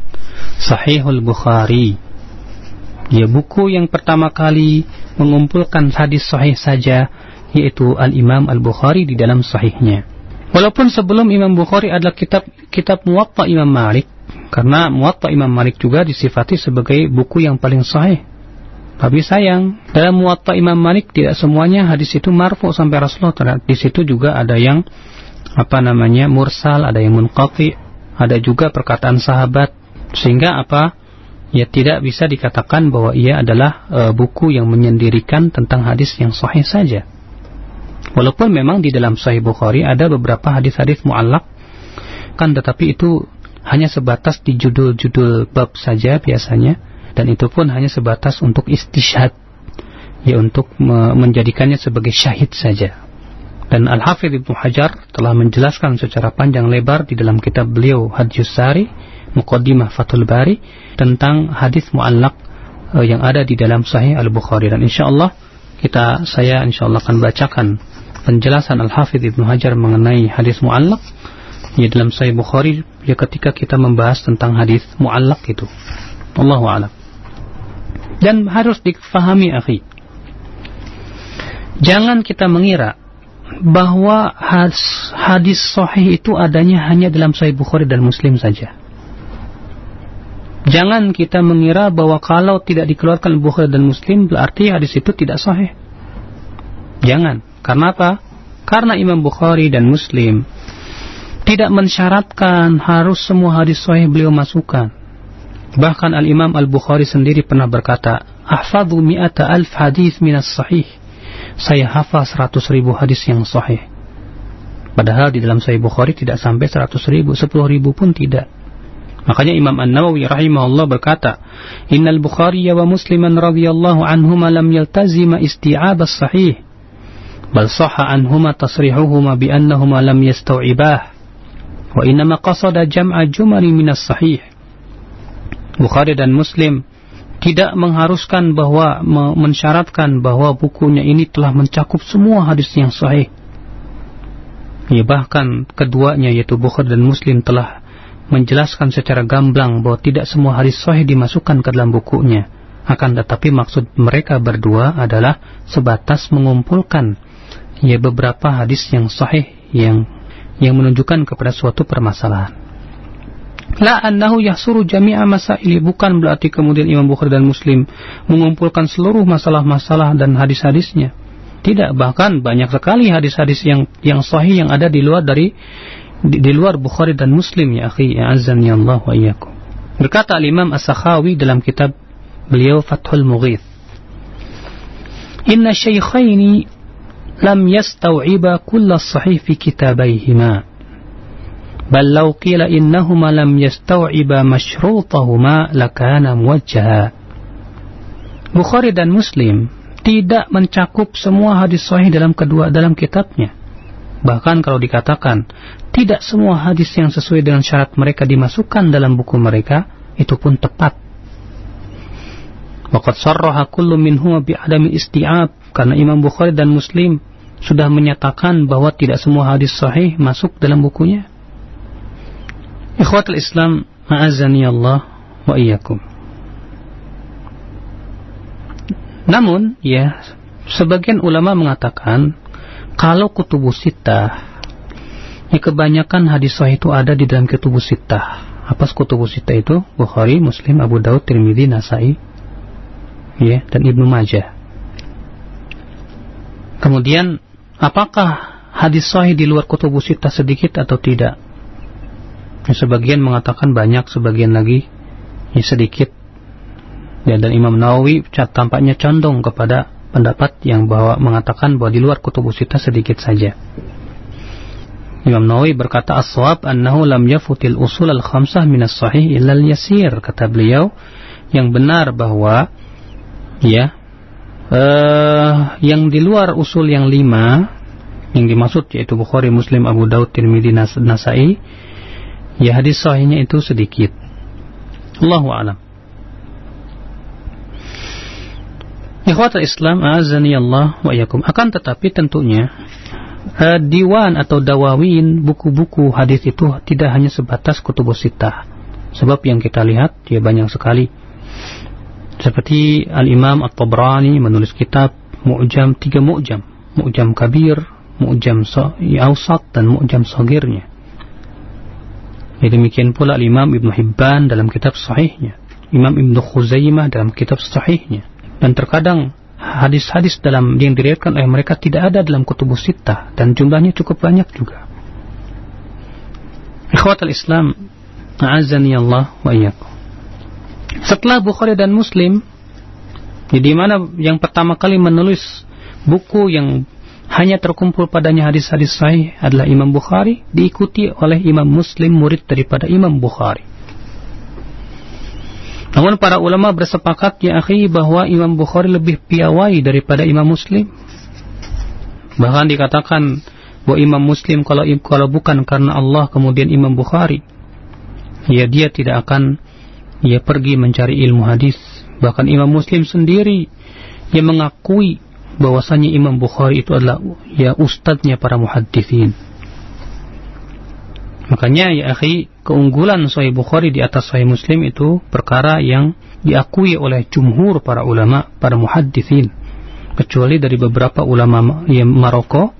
sahihul Bukhari. Ya buku yang pertama kali mengumpulkan hadis sahih saja yaitu Al-Imam Al-Bukhari di dalam sahihnya. Walaupun sebelum Imam Bukhari adalah kitab kitab Muwatta Imam Malik karena Muwatta Imam Malik juga disifati sebagai buku yang paling sahih tapi sayang, dalam Muwatta Imam Malik tidak semuanya hadis itu marfu sampai Rasulullah. Di situ juga ada yang apa namanya mursal, ada yang munqati, ada juga perkataan sahabat sehingga apa ya tidak bisa dikatakan bahwa ia adalah e, buku yang menyendirikan tentang hadis yang sahih saja. Walaupun memang di dalam Sahih Bukhari ada beberapa hadis-hadis muallak kan tetapi itu hanya sebatas di judul-judul bab saja biasanya dan itu pun hanya sebatas untuk istishad ya untuk menjadikannya sebagai syahid saja dan Al-Hafidh Ibnu Hajar telah menjelaskan secara panjang lebar di dalam kitab beliau Hadjus Sari, Muqaddimah Fathul Bari tentang hadis muallak uh, yang ada di dalam Sahih Al-Bukhari dan insyaallah kita saya insyaallah akan bacakan penjelasan Al-Hafidh Ibnu Hajar mengenai hadis muallak ya dalam Sahih Bukhari ya ketika kita membahas tentang hadis muallak itu. Allahu a'lam. Dan harus difahami akhi. Jangan kita mengira bahwa hadis sahih itu adanya hanya dalam Sahih Bukhari dan Muslim saja. Jangan kita mengira bahwa kalau tidak dikeluarkan Bukhari dan Muslim berarti hadis itu tidak sahih. Jangan. Karena apa? Karena Imam Bukhari dan Muslim tidak mensyaratkan harus semua hadis sahih beliau masukkan. Bahkan Al-Imam Al-Bukhari sendiri pernah berkata, "Ahfadhu mi'ata alf hadis minas sahih." saya hafal 100 ribu hadis yang sahih. Padahal di dalam Sahih Bukhari tidak sampai 100 ribu, 10 ribu pun tidak. Makanya Imam An-Nawawi rahimahullah berkata, Innal Bukhari wa Musliman radhiyallahu anhuma lam yaltazima isti'ab as-sahih. Bal sahha anhuma tasrihuhuma bi annahuma lam yastau'ibah. Wa innama qasada jam'a jumari minas sahih. Bukhari dan Muslim tidak mengharuskan bahwa mensyaratkan bahwa bukunya ini telah mencakup semua hadis yang sahih. Ya, bahkan keduanya yaitu Bukhari dan Muslim telah menjelaskan secara gamblang bahwa tidak semua hadis sahih dimasukkan ke dalam bukunya. Akan tetapi maksud mereka berdua adalah sebatas mengumpulkan ya beberapa hadis yang sahih yang yang menunjukkan kepada suatu permasalahan. La annahu yahsuru jami'a masaili bukan berarti kemudian Imam Bukhari dan Muslim mengumpulkan seluruh masalah-masalah dan hadis-hadisnya. Tidak, bahkan banyak sekali hadis-hadis yang yang sahih yang ada di luar dari di, di luar Bukhari dan Muslim ya akhi ya azan ya Allah wa iyyakum. Berkata Imam As-Sakhawi dalam kitab beliau Fathul Mughith. Inna syaikhaini lam yastaw'iba kulla sahih fi kitabaihima. Bal law qila innahuma lam yastaw'iba mashrutahuma lakana muwajjaha. Bukhari dan Muslim tidak mencakup semua hadis sahih dalam kedua dalam kitabnya. Bahkan kalau dikatakan tidak semua hadis yang sesuai dengan syarat mereka dimasukkan dalam buku mereka, itu pun tepat. Waqad sarraha kullu minhuma adami isti'ab karena Imam Bukhari dan Muslim sudah menyatakan bahwa tidak semua hadis sahih masuk dalam bukunya. Ikhwatul Islam, ma'azani Allah wa iyyakum. Namun, ya, sebagian ulama mengatakan kalau kutubus sitah, ya kebanyakan hadis sahih itu ada di dalam kutubus sitah. Apa kutubus sitah itu? Bukhari, Muslim, Abu Daud, Tirmidzi, Nasai, ya, dan Ibnu Majah. Kemudian, apakah hadis sahih di luar kutubus sitah sedikit atau tidak? Ya, sebagian mengatakan banyak, sebagian lagi ya sedikit ya, dan Imam Nawawi tampaknya condong kepada pendapat yang bahwa mengatakan bahwa di luar kutub sita sedikit saja. Imam Nawawi berkata aswab annahu lam yafutil usul al khamsah min as sahih illa al yasir kata beliau yang benar bahwa ya uh, yang di luar usul yang lima yang dimaksud yaitu Bukhari, Muslim, Abu Daud, Tirmidzi, Nasai ya hadis sahihnya itu sedikit. Allahu a'lam. Ikhwatul Islam, azani Allah wa yakum. Akan tetapi tentunya uh, diwan atau dawawin buku-buku hadis itu tidak hanya sebatas kutubus sitah. Sebab yang kita lihat dia banyak sekali. Seperti Al-Imam At-Tabrani menulis kitab Mu'jam, tiga Mu'jam. Mu'jam Kabir, Mu'jam so, Ausat, dan Mu'jam Sogirnya. Demikian pula Al-Imam Ibn Hibban dalam kitab sahihnya. Imam Ibn Khuzaimah dalam kitab sahihnya dan terkadang hadis-hadis dalam yang diriwayatkan oleh mereka tidak ada dalam kutubus sittah dan jumlahnya cukup banyak juga. Ikhwatul Islam, a'azzani Allah wa iyyakum. Setelah Bukhari dan Muslim, di mana yang pertama kali menulis buku yang hanya terkumpul padanya hadis-hadis sahih adalah Imam Bukhari, diikuti oleh Imam Muslim murid daripada Imam Bukhari. Namun para ulama bersepakat ya akhi bahwa Imam Bukhari lebih piawai daripada Imam Muslim. Bahkan dikatakan bahwa Imam Muslim kalau kalau bukan karena Allah kemudian Imam Bukhari ya dia tidak akan ya pergi mencari ilmu hadis. Bahkan Imam Muslim sendiri yang mengakui bahwasanya Imam Bukhari itu adalah ya ustadznya para muhaddisin. Makanya ya akhi, keunggulan Sahih Bukhari di atas Sahih Muslim itu perkara yang diakui oleh jumhur para ulama, para muhaddithin. Kecuali dari beberapa ulama yang Maroko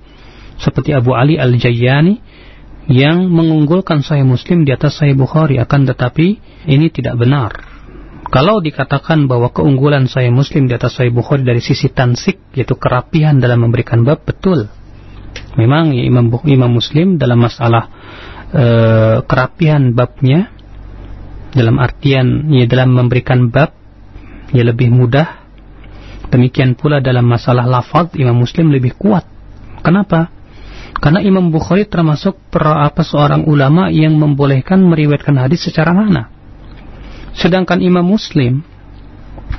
seperti Abu Ali Al-Jayyani yang mengunggulkan Sahih Muslim di atas Sahih Bukhari akan tetapi ini tidak benar. Kalau dikatakan bahwa keunggulan Sahih Muslim di atas Sahih Bukhari dari sisi tansik yaitu kerapihan dalam memberikan bab betul. Memang ya, Imam Imam Muslim dalam masalah e, kerapian babnya dalam artian ya dalam memberikan bab ya lebih mudah. Demikian pula dalam masalah lafaz Imam Muslim lebih kuat. Kenapa? Karena Imam Bukhari termasuk per, apa seorang ulama yang membolehkan meriwayatkan hadis secara mana sedangkan Imam Muslim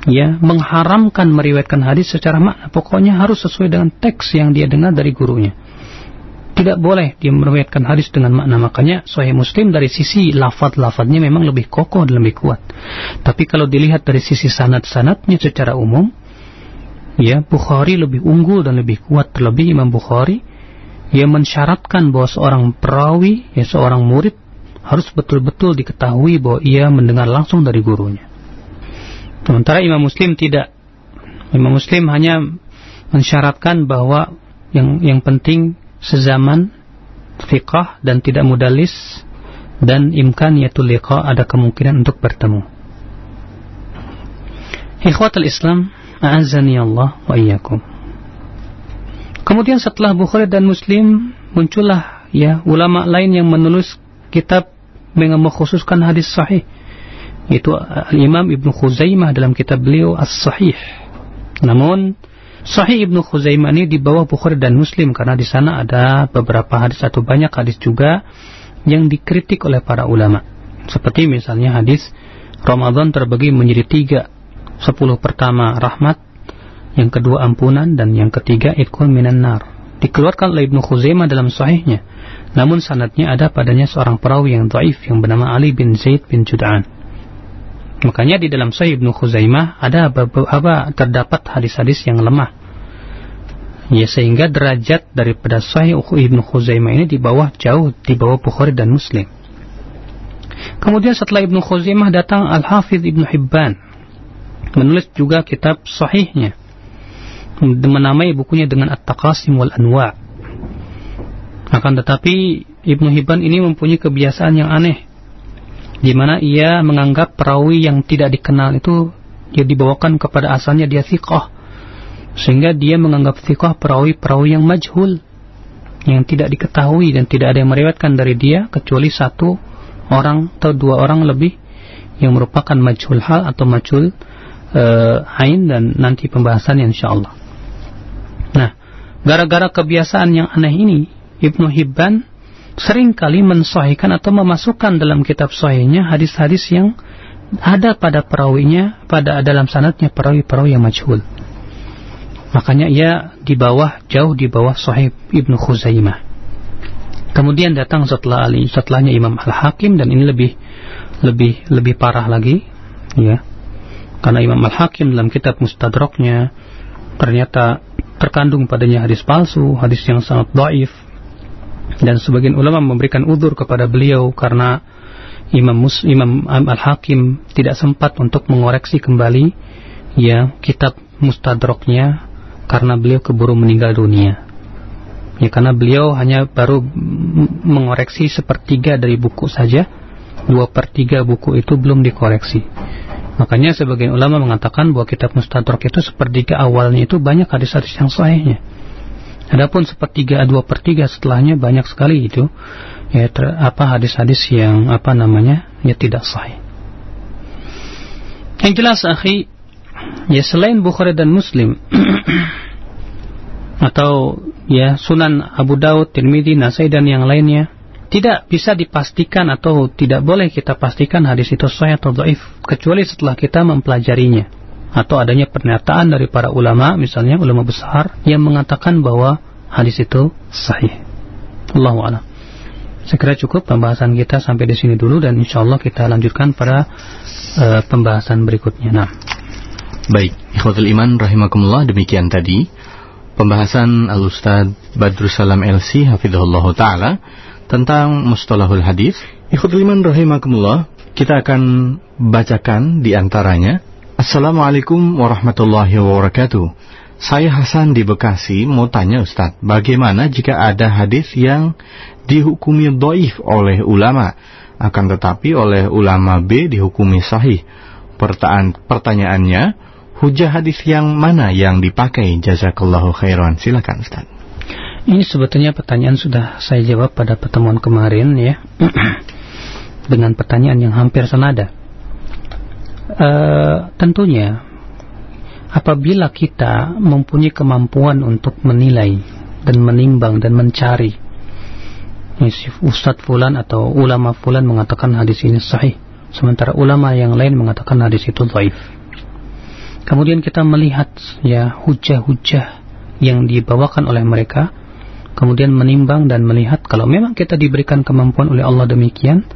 ya mengharamkan meriwayatkan hadis secara makna. Pokoknya harus sesuai dengan teks yang dia dengar dari gurunya. Tidak boleh dia meriwayatkan hadis dengan makna. Makanya Sahih Muslim dari sisi lafad-lafadnya memang lebih kokoh dan lebih kuat. Tapi kalau dilihat dari sisi sanad-sanadnya secara umum, ya Bukhari lebih unggul dan lebih kuat. Terlebih Imam Bukhari yang mensyaratkan bahwa seorang perawi, ya seorang murid harus betul-betul diketahui bahwa ia mendengar langsung dari gurunya. Sementara Imam Muslim tidak. Imam Muslim hanya mensyaratkan bahwa yang yang penting sezaman fiqah dan tidak mudalis dan imkaniyatul liqa ada kemungkinan untuk bertemu. Ikhwatul Islam, a'azzani Allah wa iyyakum. Kemudian setelah Bukhari dan Muslim muncullah ya ulama lain yang menulis kitab yang mengkhususkan hadis sahih itu Imam Ibnu Khuzaimah dalam kitab beliau As-Sahih. Namun Sahih Ibnu Khuzaimah ini di bawah Bukhari dan Muslim karena di sana ada beberapa hadis atau banyak hadis juga yang dikritik oleh para ulama. Seperti misalnya hadis Ramadan terbagi menjadi tiga. Sepuluh pertama rahmat, yang kedua ampunan, dan yang ketiga ikun minan nar. Dikeluarkan oleh Ibnu Khuzaimah dalam sahihnya. Namun sanatnya ada padanya seorang perawi yang dhaif yang bernama Ali bin Zaid bin Jud'an. Makanya di dalam Sahih Ibnu Khuzaimah ada apa terdapat hadis-hadis yang lemah. Ya sehingga derajat daripada Sahih Ibnu Khuzaimah ini di bawah jauh di bawah Bukhari dan Muslim. Kemudian setelah Ibnu Khuzaimah datang Al-Hafidh Ibnu Hibban menulis juga kitab sahihnya menamai bukunya dengan At-Taqasim wal Anwa. Akan tetapi Ibnu Hibban ini mempunyai kebiasaan yang aneh di mana ia menganggap perawi yang tidak dikenal itu dia dibawakan kepada asalnya dia thiqah sehingga dia menganggap thiqah perawi-perawi yang majhul yang tidak diketahui dan tidak ada yang meriwayatkan dari dia kecuali satu orang atau dua orang lebih yang merupakan majhul hal atau majhul uh, ain dan nanti pembahasan insyaallah. Nah, gara-gara kebiasaan yang aneh ini Ibnu Hibban sering kali mensahihkan atau memasukkan dalam kitab sahihnya hadis-hadis yang ada pada perawinya, pada dalam sanatnya perawi-perawi yang majhul. Makanya ia di bawah, jauh di bawah sahih Ibnu Khuzaimah. Kemudian datang setelah Ali, setelahnya Imam Al-Hakim dan ini lebih lebih lebih parah lagi, ya. Karena Imam Al-Hakim dalam kitab Mustadraknya ternyata terkandung padanya hadis palsu, hadis yang sangat dhaif, dan sebagian ulama memberikan udur kepada beliau karena Imam Imam Al-Hakim tidak sempat untuk mengoreksi kembali ya kitab Mustadraknya karena beliau keburu meninggal dunia. Ya karena beliau hanya baru mengoreksi sepertiga dari buku saja, dua per tiga buku itu belum dikoreksi. Makanya sebagian ulama mengatakan bahwa kitab Mustadrak itu sepertiga awalnya itu banyak hadis-hadis yang sahihnya. Adapun sepertiga dua per tiga setelahnya banyak sekali itu ya ter, apa hadis-hadis yang apa namanya ya tidak sahih. Yang jelas akhi ya selain Bukhari dan Muslim [CLEARS THROAT] atau ya Sunan Abu Daud, Tirmidzi, Nasai dan yang lainnya tidak bisa dipastikan atau tidak boleh kita pastikan hadis itu sahih atau dhaif kecuali setelah kita mempelajarinya atau adanya pernyataan dari para ulama misalnya ulama besar yang mengatakan bahwa hadis itu sahih. Allahu a'lam. Saya cukup pembahasan kita sampai di sini dulu dan insya Allah kita lanjutkan pada uh, pembahasan berikutnya. Nah. Baik, ikhwatul iman rahimakumullah demikian tadi pembahasan Al-Ustaz Badrussalam LC hafizahullah taala tentang mustalahul hadis. Ikhwatul iman rahimakumullah, kita akan bacakan di antaranya Assalamualaikum warahmatullahi wabarakatuh. Saya Hasan di Bekasi mau tanya Ustadz, bagaimana jika ada hadis yang dihukumi doif oleh ulama, akan tetapi oleh ulama B dihukumi sahih? Pertanyaan, pertanyaannya, hujah hadis yang mana yang dipakai? Jazakallahu khairan. Silakan Ustadz. Ini sebetulnya pertanyaan sudah saya jawab pada pertemuan kemarin ya. [CLEARS THROAT] Dengan pertanyaan yang hampir senada Uh, tentunya apabila kita mempunyai kemampuan untuk menilai dan menimbang dan mencari Ustadz Fulan atau ulama Fulan mengatakan hadis ini sahih sementara ulama yang lain mengatakan hadis itu dhaif. Kemudian kita melihat ya hujah-hujah yang dibawakan oleh mereka kemudian menimbang dan melihat kalau memang kita diberikan kemampuan oleh Allah demikian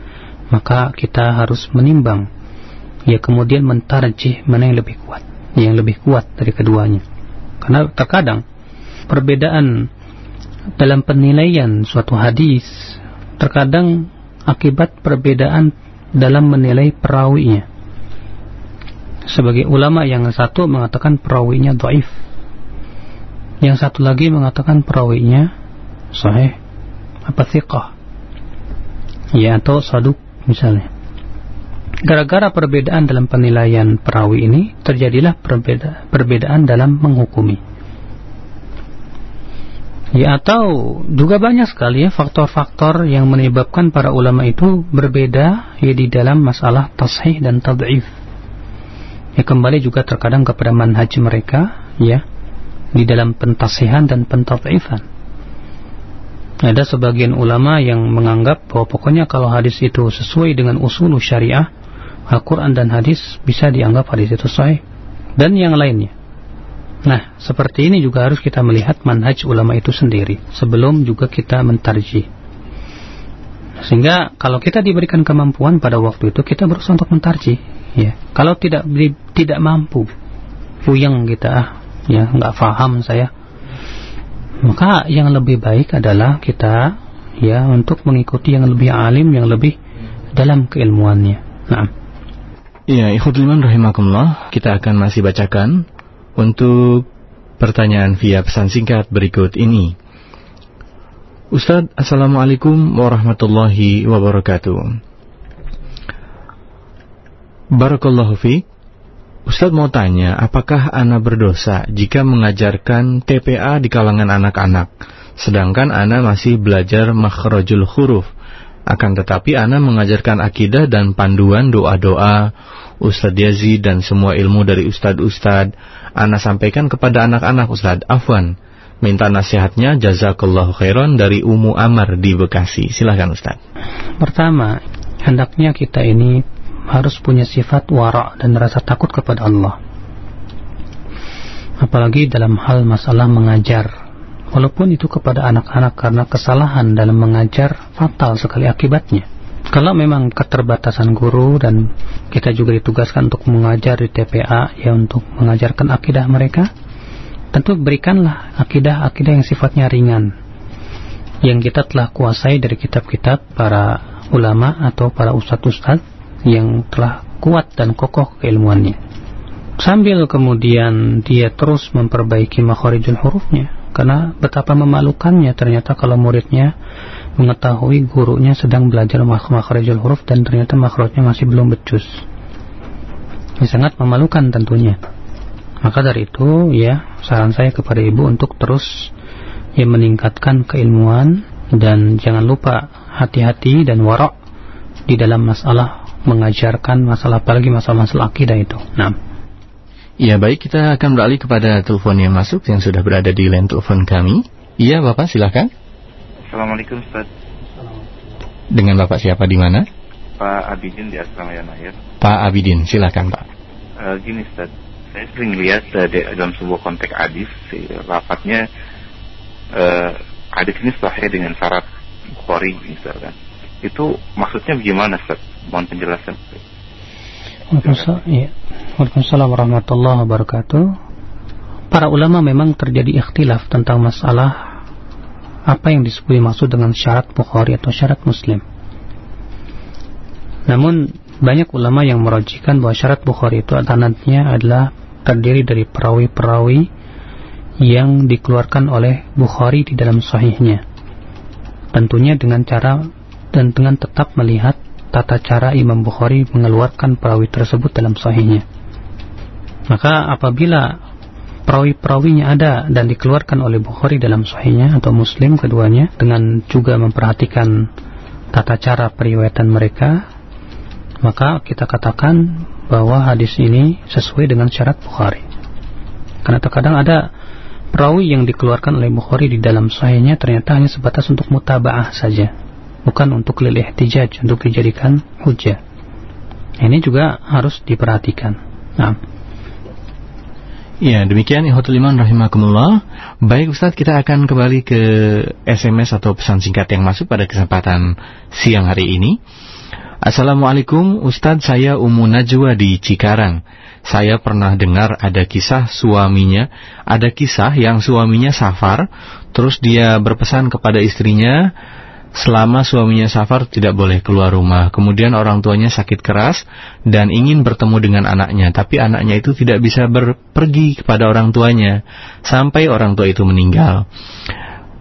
maka kita harus menimbang ya kemudian mentarjih mana yang lebih kuat yang lebih kuat dari keduanya karena terkadang perbedaan dalam penilaian suatu hadis terkadang akibat perbedaan dalam menilai perawinya. Sebagai ulama yang satu mengatakan perawinya dhaif. Yang satu lagi mengatakan perawinya sahih apa thiqah. Ya atau saduk misalnya. Gara-gara perbedaan dalam penilaian perawi ini terjadilah perbeda perbedaan dalam menghukumi. Ya atau juga banyak sekali ya faktor-faktor yang menyebabkan para ulama itu berbeda ya di dalam masalah tashih dan tad'if. Ya kembali juga terkadang kepada manhaj mereka ya di dalam pentasihan dan pentad'ifan. Ada sebagian ulama yang menganggap bahwa pokoknya kalau hadis itu sesuai dengan usul syariah, Al-Quran dan hadis bisa dianggap hadis itu sahih dan yang lainnya. Nah, seperti ini juga harus kita melihat manhaj ulama itu sendiri sebelum juga kita mentarji. Sehingga kalau kita diberikan kemampuan pada waktu itu kita berusaha untuk mentarji. Ya, kalau tidak tidak mampu, puyeng kita ah, ya nggak faham saya. Maka yang lebih baik adalah kita ya untuk mengikuti yang lebih alim, yang lebih dalam keilmuannya. Nah. Iya, ikhwatul iman rahimakumullah, kita akan masih bacakan untuk pertanyaan via pesan singkat berikut ini. Ustadz, Assalamualaikum warahmatullahi wabarakatuh. Barakallahu fi. Ustadz mau tanya, apakah Ana berdosa jika mengajarkan TPA di kalangan anak-anak, sedangkan Ana masih belajar makhrajul huruf? Akan tetapi Ana mengajarkan akidah dan panduan doa-doa, Ustadz Yazid dan semua ilmu dari Ustadz-Ustadz Ana sampaikan kepada anak-anak Ustaz Afwan. Minta nasihatnya jazakallahu khairan dari Umu Amar di Bekasi. Silahkan Ustaz. Pertama, hendaknya kita ini harus punya sifat wara dan rasa takut kepada Allah. Apalagi dalam hal masalah mengajar. Walaupun itu kepada anak-anak karena kesalahan dalam mengajar fatal sekali akibatnya. Kalau memang keterbatasan guru dan kita juga ditugaskan untuk mengajar di TPA ya untuk mengajarkan akidah mereka, tentu berikanlah akidah-akidah yang sifatnya ringan yang kita telah kuasai dari kitab-kitab para ulama atau para ustadz-ustadz yang telah kuat dan kokoh keilmuannya. Sambil kemudian dia terus memperbaiki makhorijul hurufnya karena betapa memalukannya ternyata kalau muridnya mengetahui gurunya sedang belajar makhrajul huruf dan ternyata makhrajnya masih belum becus. Ini sangat memalukan tentunya. Maka dari itu ya saran saya kepada ibu untuk terus ya meningkatkan keilmuan dan jangan lupa hati-hati dan warok di dalam masalah mengajarkan masalah apalagi masalah-masalah akidah itu. Nah. Ya baik kita akan beralih kepada telepon yang masuk yang sudah berada di line telepon kami. Iya Bapak silahkan. Assalamualaikum Ustaz. Dengan Bapak siapa di mana? Pak Abidin di Asrama Yanahir. Pak Abidin, silakan Pak. Uh, gini Ustaz, saya sering lihat uh, dalam sebuah konteks hadis, si, rapatnya uh, hadis ini sahih dengan syarat Bukhari misalkan. Itu maksudnya bagaimana Ustaz? Mohon penjelasan. Waalaikumsalam warahmatullahi wabarakatuh. Para ulama memang terjadi ikhtilaf tentang masalah apa yang disebut maksud dengan syarat Bukhari atau syarat Muslim. Namun banyak ulama yang merojikan bahwa syarat Bukhari itu nantinya adalah terdiri dari perawi-perawi yang dikeluarkan oleh Bukhari di dalam sahihnya. Tentunya dengan cara dan dengan tetap melihat tata cara Imam Bukhari mengeluarkan perawi tersebut dalam sahihnya. Maka apabila perawi-perawinya ada dan dikeluarkan oleh Bukhari dalam sahihnya atau Muslim keduanya dengan juga memperhatikan tata cara periwayatan mereka maka kita katakan bahwa hadis ini sesuai dengan syarat Bukhari karena terkadang ada perawi yang dikeluarkan oleh Bukhari di dalam sahihnya ternyata hanya sebatas untuk mutabaah saja bukan untuk lil ihtijaj untuk dijadikan hujah ini juga harus diperhatikan nah Ya, demikian Ikhwatul Iman. Baik Ustaz, kita akan kembali ke SMS atau pesan singkat yang masuk pada kesempatan siang hari ini. Assalamualaikum Ustadz, saya Umu Najwa di Cikarang. Saya pernah dengar ada kisah suaminya, ada kisah yang suaminya safar, terus dia berpesan kepada istrinya, selama suaminya safar tidak boleh keluar rumah. Kemudian orang tuanya sakit keras dan ingin bertemu dengan anaknya, tapi anaknya itu tidak bisa berpergi kepada orang tuanya sampai orang tua itu meninggal.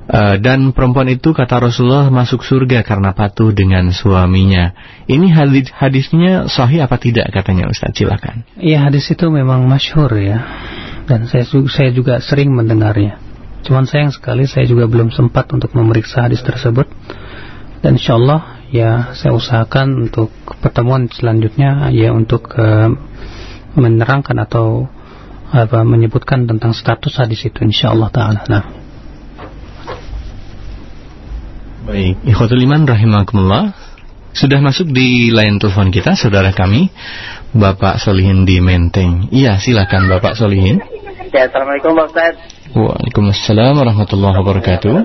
Uh, dan perempuan itu kata Rasulullah masuk surga karena patuh dengan suaminya. Ini hadis hadisnya sahih apa tidak katanya Ustaz? Silakan. Iya hadis itu memang masyhur ya. Dan saya saya juga sering mendengarnya. Cuman sayang sekali saya juga belum sempat untuk memeriksa hadis tersebut. Dan insya Allah ya saya usahakan untuk pertemuan selanjutnya ya untuk uh, menerangkan atau apa menyebutkan tentang status hadis itu insya Allah taala. Nah. Baik, ikhwatul iman rahimakumullah. Sudah masuk di line telepon kita saudara kami Bapak Solihin di Menteng. Iya, silakan Bapak Solihin. Ya, Assalamualaikum Pak Ustaz. Waalaikumsalam warahmatullahi wabarakatuh.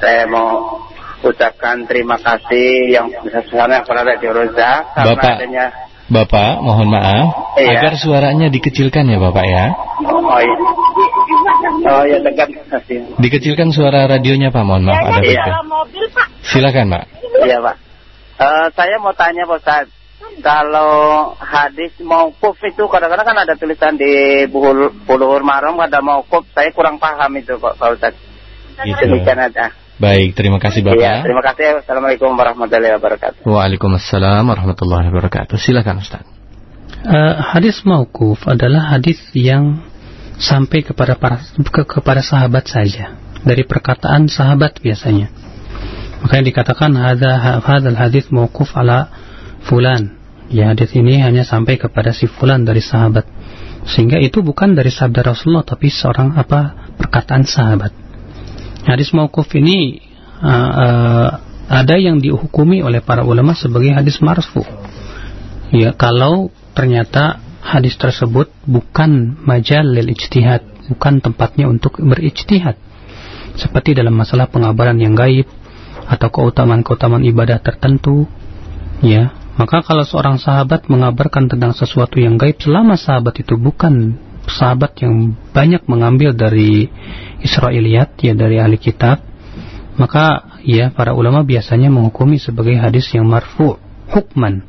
Saya mau ucapkan terima kasih yang besar-besarnya kepada Radio Roza Bapak, adanya Bapak, mohon maaf iya. agar suaranya dikecilkan ya Bapak ya. Oh iya. Oh ya dekat. Dikecilkan suara radionya Pak, mohon maaf ada iya. mobil Pak. Silakan Pak. Iya Pak. Uh, saya mau tanya Pak Ustaz. Kalau hadis maukuf itu kadang-kadang kan ada tulisan di Buluhur Maram ada maukuf, saya kurang paham itu Pak, Pak Ustaz. Gitu. Demikian aja. Baik, terima kasih Bapak. Iya, terima kasih. Assalamualaikum warahmatullahi wabarakatuh. Waalaikumsalam warahmatullahi wabarakatuh. Silakan Ustaz. Uh, hadis maukuf adalah hadis yang sampai kepada para, ke, kepada sahabat saja dari perkataan sahabat biasanya. Makanya dikatakan hadza hadzal hadis maukuf ala fulan. Ya hadis ini hanya sampai kepada si fulan dari sahabat. Sehingga itu bukan dari sabda Rasulullah tapi seorang apa perkataan sahabat. Hadis mauquf ini uh, uh, ada yang dihukumi oleh para ulama sebagai hadis marfu. Ya, kalau ternyata hadis tersebut bukan majal lil ijtihad, bukan tempatnya untuk berijtihad. Seperti dalam masalah pengabaran yang gaib atau keutamaan-keutamaan ibadah tertentu, ya. Maka kalau seorang sahabat mengabarkan tentang sesuatu yang gaib selama sahabat itu bukan sahabat yang banyak mengambil dari Israiliyat ya dari ahli kitab maka ya para ulama biasanya menghukumi sebagai hadis yang marfu hukman.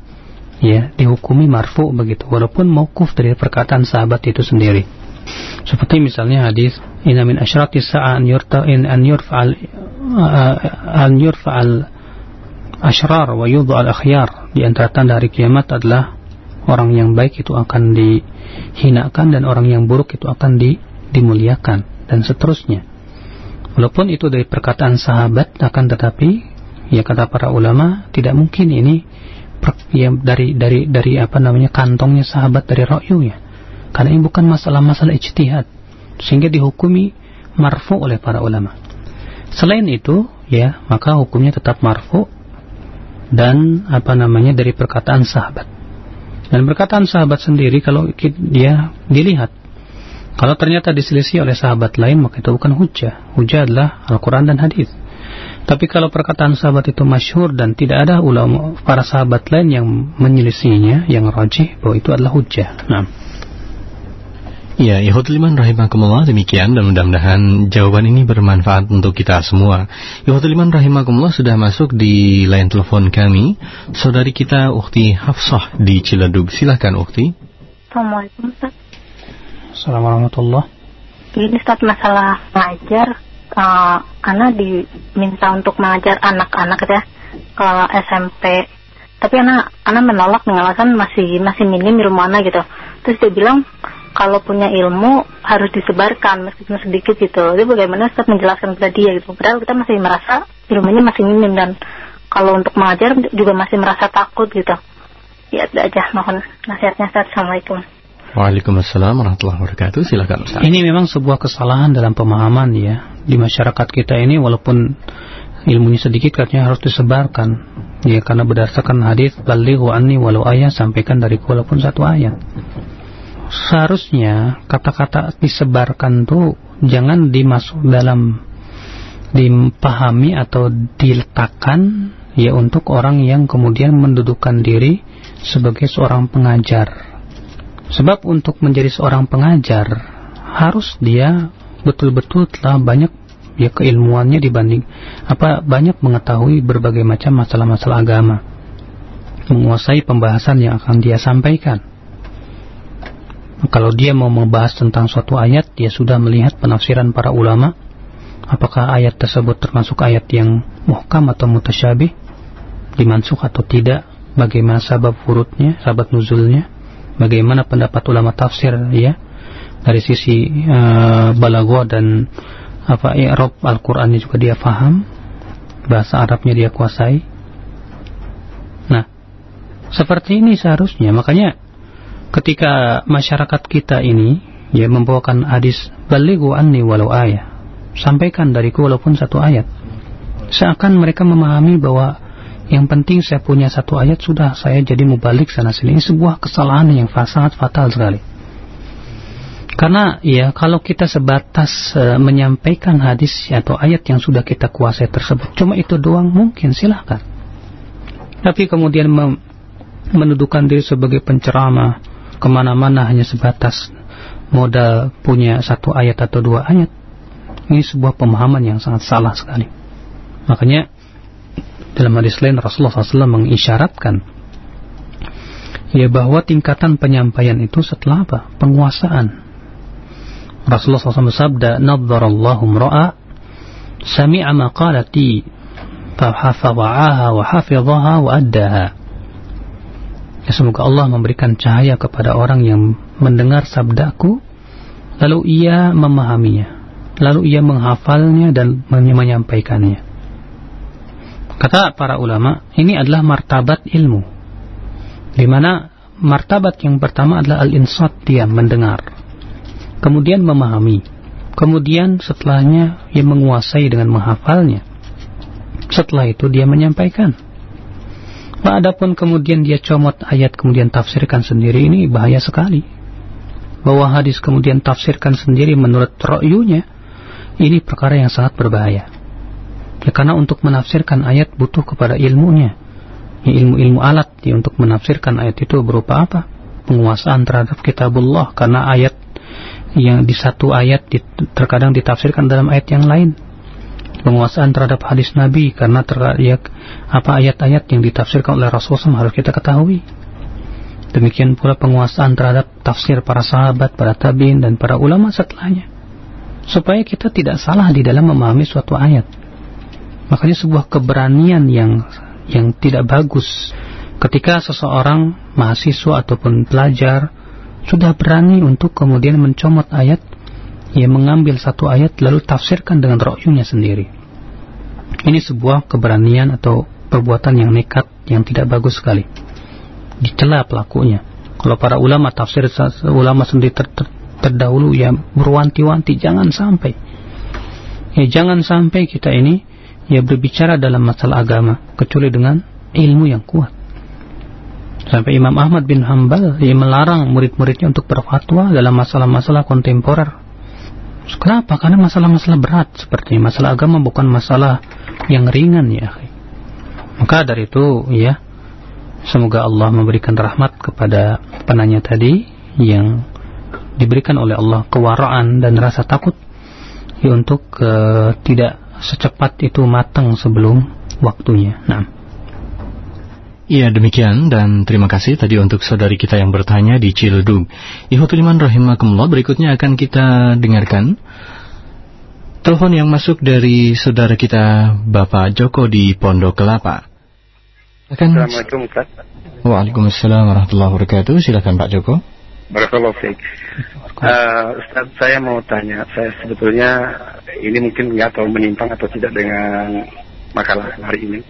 Ya dihukumi marfu begitu walaupun mauquf dari perkataan sahabat itu sendiri. Seperti misalnya hadis inna min asyrati sa'a an yurta in an yurfa'al an yurfa'al ashrar wa yudhu al akhyar di antara tanda hari kiamat adalah orang yang baik itu akan dihinakan dan orang yang buruk itu akan di, dimuliakan dan seterusnya. Walaupun itu dari perkataan sahabat akan tetapi ya kata para ulama tidak mungkin ini ya, dari dari dari apa namanya kantongnya sahabat dari ya Karena ini bukan masalah-masalah ijtihad sehingga dihukumi marfu oleh para ulama. Selain itu ya maka hukumnya tetap marfu dan apa namanya dari perkataan sahabat. Dan perkataan sahabat sendiri kalau dia dilihat kalau ternyata diselisih oleh sahabat lain maka itu bukan hujah. Hujah adalah Al-Quran dan hadis. Tapi kalau perkataan sahabat itu masyhur dan tidak ada ulama para sahabat lain yang menyelisihinya, yang rajih bahwa itu adalah hujah. Nah. Ya, Yahuduliman rahimakumullah demikian dan mudah-mudahan jawaban ini bermanfaat untuk kita semua. Yahuduliman rahimakumullah sudah masuk di line telepon kami. Saudari kita Ukti Hafsah di Ciledug. Silahkan Ukti. Assalamualaikum Ustaz. Assalamualaikum warahmatullahi Ini Ustaz masalah mengajar uh, Ana diminta untuk mengajar anak-anak ya ke SMP tapi anak anak menolak dengan alasan masih masih minim ilmu anak gitu terus dia bilang kalau punya ilmu harus disebarkan meskipun sedikit gitu jadi bagaimana Ustaz menjelaskan kepada dia gitu padahal kita masih merasa ilmunya masih minim dan kalau untuk mengajar juga masih merasa takut gitu ya itu aja mohon nasihatnya Ustaz Assalamualaikum Waalaikumsalam warahmatullahi wabarakatuh. Silakan Ustaz. Ini memang sebuah kesalahan dalam pemahaman ya di masyarakat kita ini walaupun ilmunya sedikit katanya harus disebarkan. Ya karena berdasarkan hadis balighu anni walau ayat sampaikan dari walaupun satu ayat. Seharusnya kata-kata disebarkan tuh jangan dimasuk dalam dipahami atau diletakkan ya untuk orang yang kemudian mendudukkan diri sebagai seorang pengajar. Sebab untuk menjadi seorang pengajar harus dia betul-betul telah banyak ya keilmuannya dibanding apa banyak mengetahui berbagai macam masalah-masalah agama. Menguasai pembahasan yang akan dia sampaikan kalau dia mau membahas tentang suatu ayat dia sudah melihat penafsiran para ulama. Apakah ayat tersebut termasuk ayat yang muhkam atau mutasyabih? Dimansuk atau tidak? Bagaimana sabab furutnya sabab nuzulnya? Bagaimana pendapat ulama tafsir ya? Dari sisi uh, dan apa i'rab Al-Qur'annya juga dia faham. Bahasa Arabnya dia kuasai. Nah seperti ini seharusnya. Makanya ketika masyarakat kita ini ya membawakan hadis balighu anni walau ayat sampaikan dariku walaupun satu ayat seakan mereka memahami bahwa yang penting saya punya satu ayat sudah saya jadi mubalik sana sini. Ini sebuah kesalahan yang sangat fatal sekali. Karena ya kalau kita sebatas uh, menyampaikan hadis atau ayat yang sudah kita kuasai tersebut, cuma itu doang mungkin silahkan. Tapi kemudian menuduhkan diri sebagai penceramah ke mana-mana hanya sebatas modal punya satu ayat atau dua ayat, ini sebuah pemahaman yang sangat salah sekali. Makanya dalam hadis lain Rasulullah SAW mengisyaratkan ya bahwa tingkatan penyampaian itu setelah apa? Penguasaan. Rasulullah SAW bersabda, "Nadzarallahu ra'a sami'a maqalati fahafadha'aha wa hafidhaha wa addaha." Ya, semoga Allah memberikan cahaya kepada orang yang mendengar sabdaku lalu ia memahaminya, lalu ia menghafalnya dan menyampaikannya. Kata para ulama, ini adalah martabat ilmu. Di mana martabat yang pertama adalah al-insat, dia mendengar. Kemudian memahami. Kemudian setelahnya ia menguasai dengan menghafalnya. Setelah itu dia menyampaikan. Nah, adapun kemudian dia comot ayat kemudian tafsirkan sendiri ini bahaya sekali. Bahwa hadis kemudian tafsirkan sendiri menurut ro'yunya ini perkara yang sangat berbahaya. Ya karena untuk menafsirkan ayat butuh kepada ilmunya. Ya, ilmu-ilmu alat ya, untuk menafsirkan ayat itu berupa apa? Penguasaan terhadap kitabullah karena ayat yang di satu ayat terkadang ditafsirkan dalam ayat yang lain. Penguasaan terhadap hadis Nabi karena ya, apa ayat-ayat yang ditafsirkan oleh Rasulullah harus kita ketahui. Demikian pula penguasaan terhadap tafsir para sahabat, para tabiin dan para ulama setelahnya. Supaya kita tidak salah di dalam memahami suatu ayat. Makanya sebuah keberanian yang yang tidak bagus ketika seseorang mahasiswa ataupun pelajar sudah berani untuk kemudian mencomot ayat yang mengambil satu ayat lalu tafsirkan dengan rokyunya sendiri. Ini sebuah keberanian atau perbuatan yang nekat yang tidak bagus sekali. Dicela pelakunya. Kalau para ulama tafsir ulama sendiri ter, ter, terdahulu ya berwanti-wanti jangan sampai. Ya jangan sampai kita ini ya berbicara dalam masalah agama kecuali dengan ilmu yang kuat. Sampai Imam Ahmad bin Hambal ia melarang murid-muridnya untuk berfatwa dalam masalah-masalah kontemporer. Kenapa? Karena masalah-masalah berat seperti masalah agama bukan masalah yang ringan ya. Maka dari itu ya semoga Allah memberikan rahmat kepada penanya tadi yang diberikan oleh Allah kewaraan dan rasa takut ya, untuk uh, tidak secepat itu matang sebelum waktunya. Nah. Iya demikian dan terima kasih tadi untuk saudari kita yang bertanya di Ciledug. Ikhwatul iman rahimakumullah berikutnya akan kita dengarkan telepon yang masuk dari saudara kita Bapak Joko di Pondok Kelapa. Akan... Assalamualaikum Ustaz. Waalaikumsalam warahmatullahi wabarakatuh. Silakan Pak Joko. Barakallahu fiik. Uh, Ustaz, saya mau tanya, saya sebetulnya ini mungkin nggak tahu menyimpang atau tidak dengan makalah hari ini.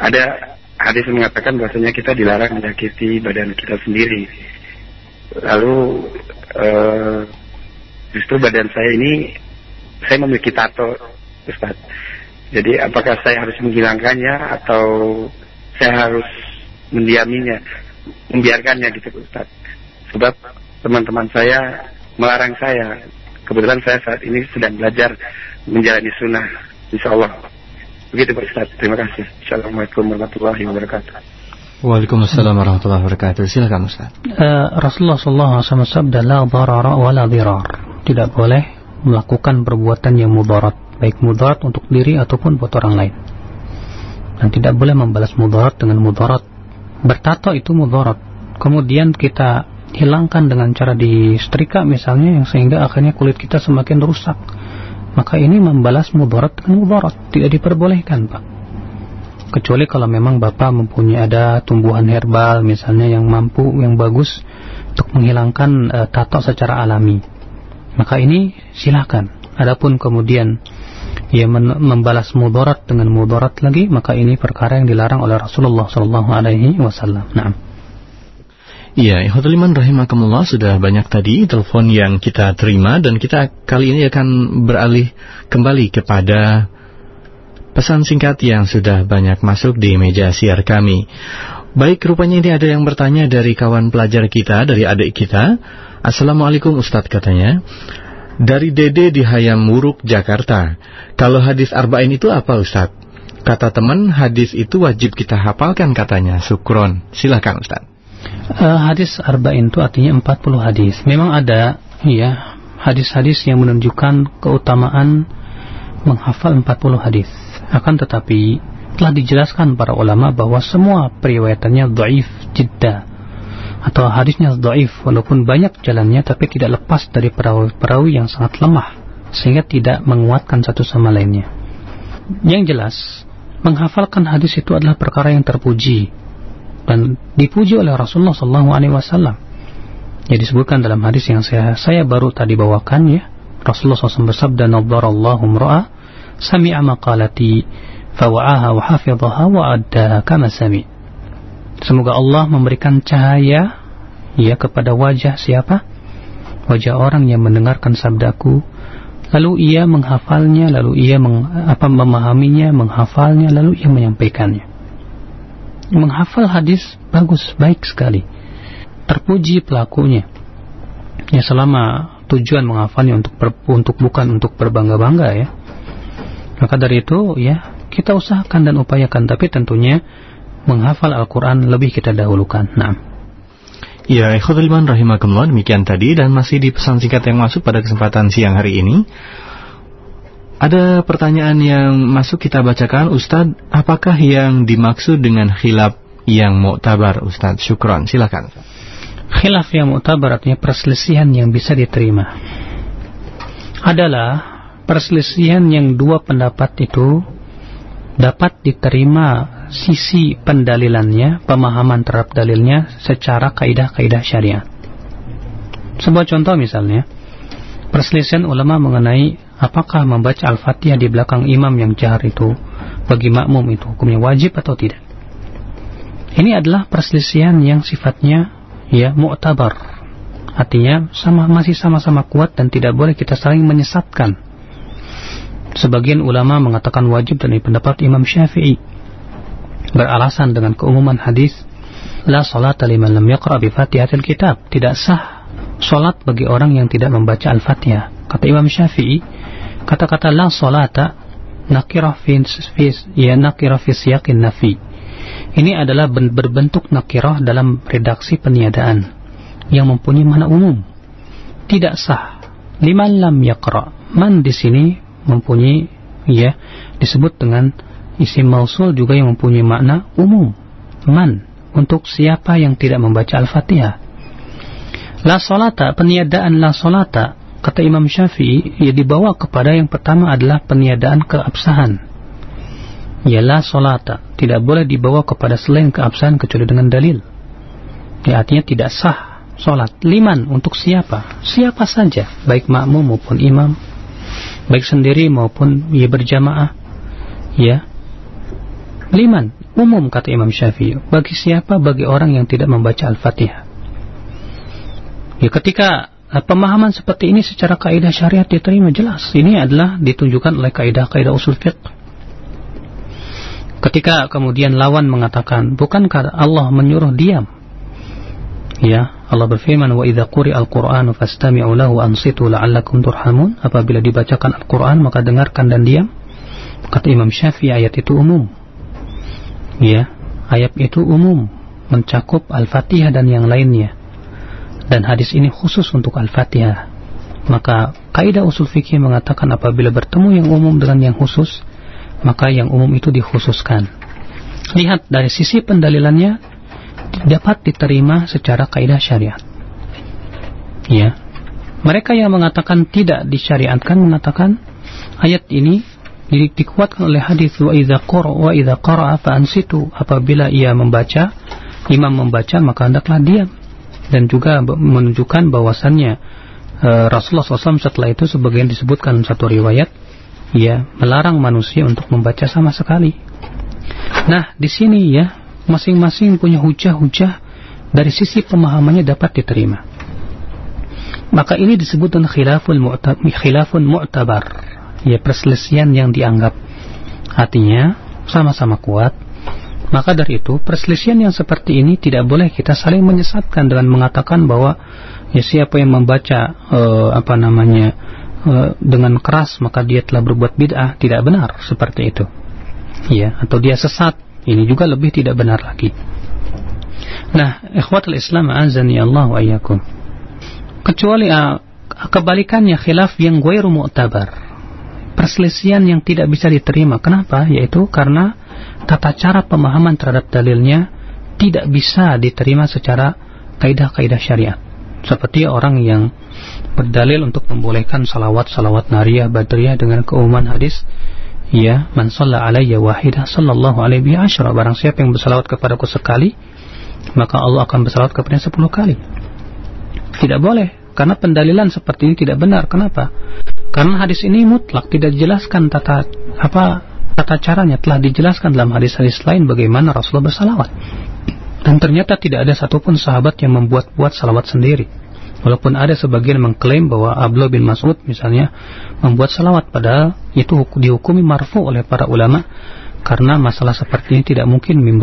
Ada hadis mengatakan bahwasanya kita dilarang menyakiti badan kita sendiri. Lalu uh, justru badan saya ini saya memiliki tato, Ustaz. Jadi apakah saya harus menghilangkannya atau saya harus mendiaminya, membiarkannya gitu Ustaz. Sebab teman-teman saya melarang saya kebetulan saya saat ini sedang belajar menjalani sunnah insya Allah begitu Pak Ustaz terima kasih Assalamualaikum warahmatullahi wabarakatuh Waalaikumsalam warahmatullahi wabarakatuh silakan Ustaz uh, Rasulullah SAW sabda la darara wa la dirar tidak boleh melakukan perbuatan yang mudarat baik mudarat untuk diri ataupun buat orang lain. Dan tidak boleh membalas mudarat dengan mudarat. Bertato itu mudarat. Kemudian kita hilangkan dengan cara disetrika misalnya yang sehingga akhirnya kulit kita semakin rusak. Maka ini membalas mudarat dengan mudarat, tidak diperbolehkan, Pak. Kecuali kalau memang Bapak mempunyai ada tumbuhan herbal misalnya yang mampu yang bagus untuk menghilangkan uh, tato secara alami. Maka ini silakan. Adapun kemudian ia membalas mudarat dengan mudarat lagi, maka ini perkara yang dilarang oleh Rasulullah sallallahu alaihi wasallam. Naam. Iya, Ikhwatuliman rahimakumullah sudah banyak tadi telepon yang kita terima dan kita kali ini akan beralih kembali kepada pesan singkat yang sudah banyak masuk di meja siar kami. Baik, rupanya ini ada yang bertanya dari kawan pelajar kita, dari adik kita. Assalamualaikum Ustadz katanya. Dari Dede di Hayam Muruk, Jakarta. Kalau hadis arba'in itu apa Ustadz? Kata teman, hadis itu wajib kita hafalkan katanya. Sukron. Silahkan Ustadz. Uh, hadis arba'in itu artinya 40 hadis. Memang ada ya hadis-hadis yang menunjukkan keutamaan menghafal 40 hadis. Akan tetapi telah dijelaskan para ulama bahwa semua periwayatannya dhaif jidda atau hadisnya dhaif walaupun banyak jalannya tapi tidak lepas dari perawi-perawi yang sangat lemah sehingga tidak menguatkan satu sama lainnya. Yang jelas, menghafalkan hadis itu adalah perkara yang terpuji dan dipuji oleh Rasulullah sallallahu alaihi wasallam. Ya disebutkan dalam hadis yang saya saya baru tadi bawakan ya. Rasulullah SAW bersabda nadharallahu mra'a sami'a maqalati fawa'aha wa hafidhaha wa addaha kama sami. Semoga Allah memberikan cahaya ya kepada wajah siapa? Wajah orang yang mendengarkan sabdaku lalu ia menghafalnya lalu ia meng, apa memahaminya menghafalnya lalu ia menyampaikannya menghafal hadis bagus, baik sekali. Terpuji pelakunya. Ya selama tujuan menghafalnya untuk per, untuk bukan untuk berbangga-bangga ya. Maka dari itu ya kita usahakan dan upayakan tapi tentunya menghafal Al-Qur'an lebih kita dahulukan. Nah. Ya, ikhwatul rahimakumullah demikian tadi dan masih di pesan singkat yang masuk pada kesempatan siang hari ini. Ada pertanyaan yang masuk kita bacakan Ustadz, apakah yang dimaksud dengan khilaf yang mu'tabar Ustadz? Syukron, silakan. Khilaf yang mu'tabar artinya perselisihan yang bisa diterima. Adalah perselisihan yang dua pendapat itu dapat diterima sisi pendalilannya, pemahaman terhadap dalilnya secara kaidah-kaidah syariat. Sebuah contoh misalnya, perselisihan ulama mengenai apakah membaca Al-Fatihah di belakang imam yang jahar itu bagi makmum itu hukumnya wajib atau tidak. Ini adalah perselisihan yang sifatnya ya mu'tabar. Artinya sama masih sama-sama kuat dan tidak boleh kita saling menyesatkan. Sebagian ulama mengatakan wajib dan pendapat Imam Syafi'i beralasan dengan keumuman hadis la salat liman lam yaqra bi Fatihatil Kitab. Tidak sah salat bagi orang yang tidak membaca Al-Fatihah. Kata Imam Syafi'i, kata-kata la salata nakirah fi, ya nakirah fi siyakin nafi. Ini adalah berbentuk nakirah dalam redaksi peniadaan yang mempunyai mana umum. Tidak sah. Liman lam yaqra. Man di sini mempunyai ya disebut dengan isim mausul juga yang mempunyai makna umum. Man untuk siapa yang tidak membaca Al-Fatihah. La solata, peniadaan la solata kata Imam Syafi'i ia dibawa kepada yang pertama adalah peniadaan keabsahan. Ialah solata tidak boleh dibawa kepada selain keabsahan kecuali dengan dalil. Ya, artinya tidak sah solat liman untuk siapa? Siapa saja baik makmum maupun imam baik sendiri maupun ia berjamaah ya. Liman umum kata Imam Syafi'i. Bagi siapa? Bagi orang yang tidak membaca Al-Fatihah ya ketika Nah, pemahaman seperti ini secara kaidah syariat diterima jelas. Ini adalah ditunjukkan oleh kaidah-kaidah usul fiqh. Ketika kemudian lawan mengatakan, bukankah Allah menyuruh diam? Ya, Allah berfirman, "Wa idza quri'al Qur'anu fastami'u lahu ansitu la'allakum turhamun." Apabila dibacakan Al-Qur'an maka dengarkan dan diam. Kata Imam Syafi'i ayat itu umum. Ya, ayat itu umum, mencakup Al-Fatihah dan yang lainnya dan hadis ini khusus untuk Al-Fatihah. Maka kaidah usul fikih mengatakan apabila bertemu yang umum dengan yang khusus, maka yang umum itu dikhususkan. Lihat dari sisi pendalilannya dapat diterima secara kaidah syariat. Ya. Mereka yang mengatakan tidak disyariatkan mengatakan ayat ini dikuatkan oleh hadis wa idza wa idza qara'a fa ansitu apabila ia membaca imam membaca maka hendaklah diam dan juga menunjukkan bahwasannya e, Rasulullah SAW setelah itu sebagian disebutkan satu riwayat ya melarang manusia untuk membaca sama sekali. Nah di sini ya masing-masing punya hujah-hujah dari sisi pemahamannya dapat diterima. Maka ini disebut dengan khilafun mu'tabar, khilafun mu'tabar. Ya perselisihan yang dianggap artinya sama-sama kuat. Maka dari itu perselisihan yang seperti ini tidak boleh kita saling menyesatkan dengan mengatakan bahwa ya siapa yang membaca uh, apa namanya uh, dengan keras maka dia telah berbuat bid'ah tidak benar seperti itu. Ya, atau dia sesat. Ini juga lebih tidak benar lagi. Nah, ikhwatul Islam azani Allah wa iyyakum kecuali uh, kebalikannya khilaf yang ghairu mu'tabar perselisihan yang tidak bisa diterima kenapa yaitu karena tata cara pemahaman terhadap dalilnya tidak bisa diterima secara kaidah-kaidah syariat seperti orang yang berdalil untuk membolehkan salawat-salawat nariyah badriyah dengan keumuman hadis ya man shalla alayya wahidah sallallahu alaihi asyara barang siapa yang bersalawat kepadaku sekali maka Allah akan bersalawat kepadanya sepuluh kali tidak boleh, karena pendalilan seperti ini tidak benar. Kenapa? Karena hadis ini mutlak, tidak dijelaskan tata apa tata caranya telah dijelaskan dalam hadis-hadis lain bagaimana Rasulullah bersalawat. Dan ternyata tidak ada satupun sahabat yang membuat-buat salawat sendiri. Walaupun ada sebagian mengklaim bahwa Abdullah bin Mas'ud misalnya membuat salawat padahal itu dihukumi marfu oleh para ulama karena masalah seperti ini tidak mungkin min,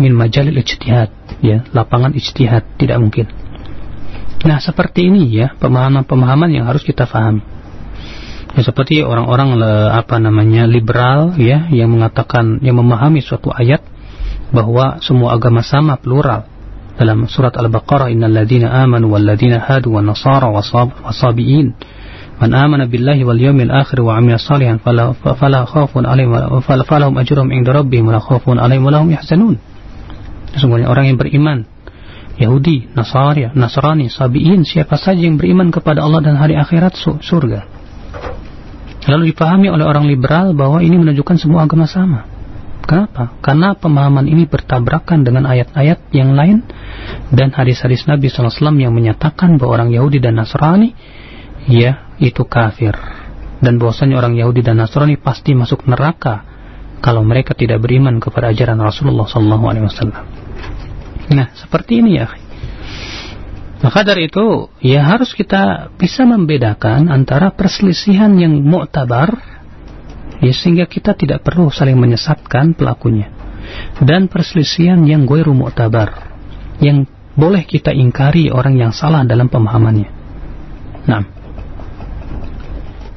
min majalil ijtihad ya lapangan ijtihad tidak mungkin Nah, seperti ini ya, pemahaman-pemahaman yang harus kita pahami. Ya, seperti orang-orang apa namanya liberal ya yang mengatakan yang memahami suatu ayat bahwa semua agama sama plural. Dalam surat Al-Baqarah innal ladzina amanu wal ladzina hadu wan nasara wasabiin man amana billahi wal yawmil akhir wa amila salihan fala fala khaufun alaihim fala falahum ajruhum inda rabbihim wa la khaufun alaihim wa lahum yahzanun. Sesungguhnya orang yang beriman Yahudi, Nasrani, Nasrani, Sabiin, siapa saja yang beriman kepada Allah dan hari akhirat surga. Lalu dipahami oleh orang liberal bahwa ini menunjukkan semua agama sama. Kenapa? Karena pemahaman ini bertabrakan dengan ayat-ayat yang lain dan hadis-hadis Nabi SAW yang menyatakan bahwa orang Yahudi dan Nasrani ya itu kafir dan bahwasanya orang Yahudi dan Nasrani pasti masuk neraka kalau mereka tidak beriman kepada ajaran Rasulullah SAW. Nah, seperti ini ya. Maka dari itu, ya harus kita bisa membedakan antara perselisihan yang mu'tabar, ya sehingga kita tidak perlu saling menyesatkan pelakunya. Dan perselisihan yang goiru mu'tabar, yang boleh kita ingkari orang yang salah dalam pemahamannya. Nah,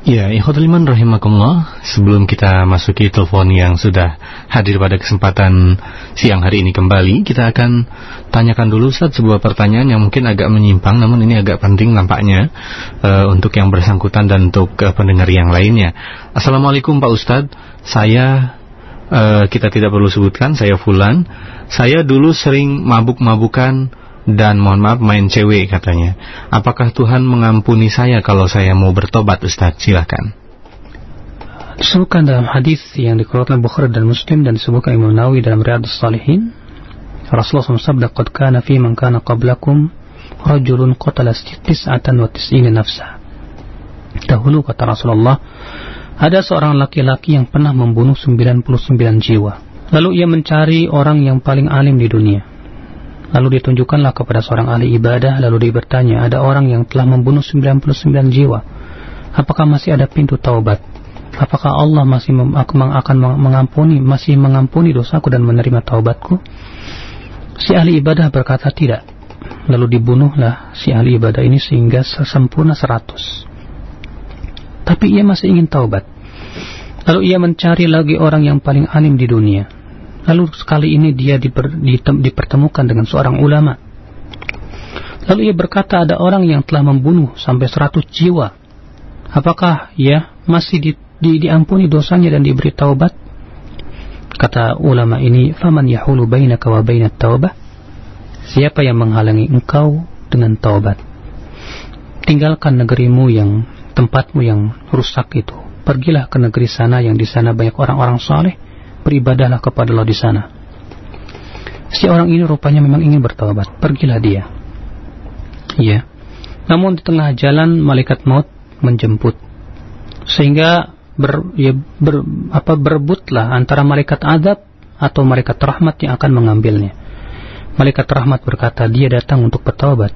Ya, ikhwatul iman rahimakumullah, sebelum kita masuki telepon yang sudah hadir pada kesempatan siang hari ini kembali, kita akan tanyakan dulu Ustaz sebuah pertanyaan yang mungkin agak menyimpang namun ini agak penting nampaknya uh, untuk yang bersangkutan dan untuk uh, pendengar yang lainnya. Assalamualaikum Pak Ustadz, saya uh, kita tidak perlu sebutkan, saya Fulan. Saya dulu sering mabuk-mabukan dan mohon maaf main cewek katanya. Apakah Tuhan mengampuni saya kalau saya mau bertobat Ustaz? Silakan. Disebutkan dalam hadis yang dikeluarkan Bukhari dan Muslim dan disebutkan Imam Nawawi dalam Riyadhus Salihin Rasulullah SAW qad kana fi man kana qablakum rajulun qatala tis'atan wa tis'ina nafsa. Dahulu kata Rasulullah, ada seorang laki-laki yang pernah membunuh 99 jiwa. Lalu ia mencari orang yang paling alim di dunia. Lalu ditunjukkanlah kepada seorang ahli ibadah, lalu dia bertanya, ada orang yang telah membunuh 99 jiwa. Apakah masih ada pintu taubat? Apakah Allah masih akan mengampuni, masih mengampuni dosaku dan menerima taubatku? Si ahli ibadah berkata tidak. Lalu dibunuhlah si ahli ibadah ini sehingga sempurna 100. Tapi ia masih ingin taubat. Lalu ia mencari lagi orang yang paling alim di dunia. Lalu sekali ini dia diper, dipertemukan dengan seorang ulama. Lalu ia berkata ada orang yang telah membunuh sampai seratus jiwa. apakah ya masih di, di, diampuni dosanya dan diberi taubat? Kata ulama ini, "Faman yahulu bainaka wa bainat taubah?" Siapa yang menghalangi engkau dengan taubat? Tinggalkan negerimu yang tempatmu yang rusak itu. Pergilah ke negeri sana yang di sana banyak orang-orang saleh, beribadahlah kepada Allah di sana. Si orang ini rupanya memang ingin bertaubat. Pergilah dia. Ya. Namun di tengah jalan malaikat maut menjemput. Sehingga ber, ya, ber, apa berebutlah antara malaikat adab atau malaikat rahmat yang akan mengambilnya. Malaikat rahmat berkata, dia datang untuk bertaubat.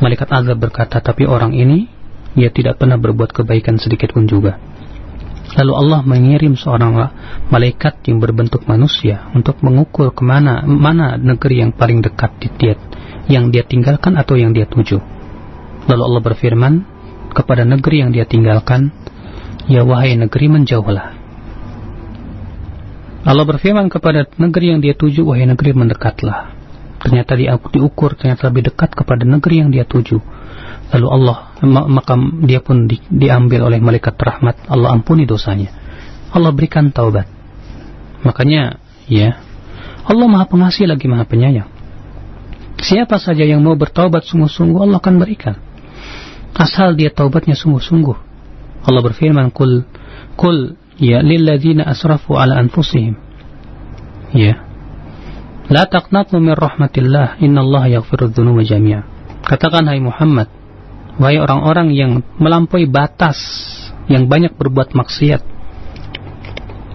Malaikat azab berkata, tapi orang ini, dia tidak pernah berbuat kebaikan sedikit pun juga. Lalu Allah mengirim seorang malaikat yang berbentuk manusia untuk mengukur ke mana mana negeri yang paling dekat di dia, yang dia tinggalkan atau yang dia tuju. Lalu Allah berfirman kepada negeri yang dia tinggalkan, Ya wahai negeri menjauhlah. Allah berfirman kepada negeri yang dia tuju, wahai negeri mendekatlah. Ternyata diukur, ternyata lebih dekat kepada negeri yang dia tuju lalu Allah maka dia pun di, diambil oleh malaikat rahmat. Allah ampuni dosanya. Allah berikan taubat. Makanya ya Allah maha pengasih lagi maha penyayang. Siapa saja yang mau bertaubat sungguh-sungguh Allah akan berikan. Asal dia taubatnya sungguh-sungguh. Allah berfirman kul kul ya lilladzina asrafu ala anfusihim. Ya. La taqnatu min rahmatillah innallaha yaghfiru dzunuba jami'a. Katakan hai Muhammad Wahai orang-orang yang melampaui batas, yang banyak berbuat maksiat,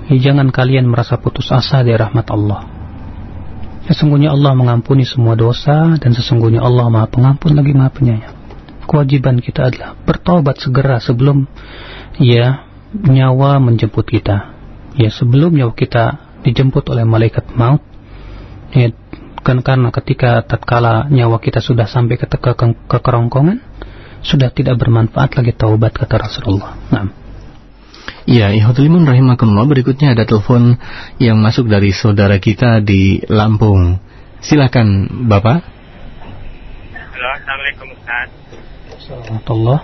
ya, jangan kalian merasa putus asa dari rahmat Allah. Sesungguhnya Allah mengampuni semua dosa dan sesungguhnya Allah Maha Pengampun lagi Maha Penyayang. Kewajiban kita adalah bertobat segera sebelum ya nyawa menjemput kita. Ya sebelum nyawa kita dijemput oleh malaikat maut. Ya, kan karena ketika tatkala nyawa kita sudah sampai ke, ke, ke, ke kerongkongan, sudah tidak bermanfaat lagi taubat kata Rasulullah. Nah. Ya, Ihwatulimun rahimakumullah. Berikutnya ada telepon yang masuk dari saudara kita di Lampung. Silakan, Bapak. Halo, Assalamualaikum Ustaz. Assalamualaikum.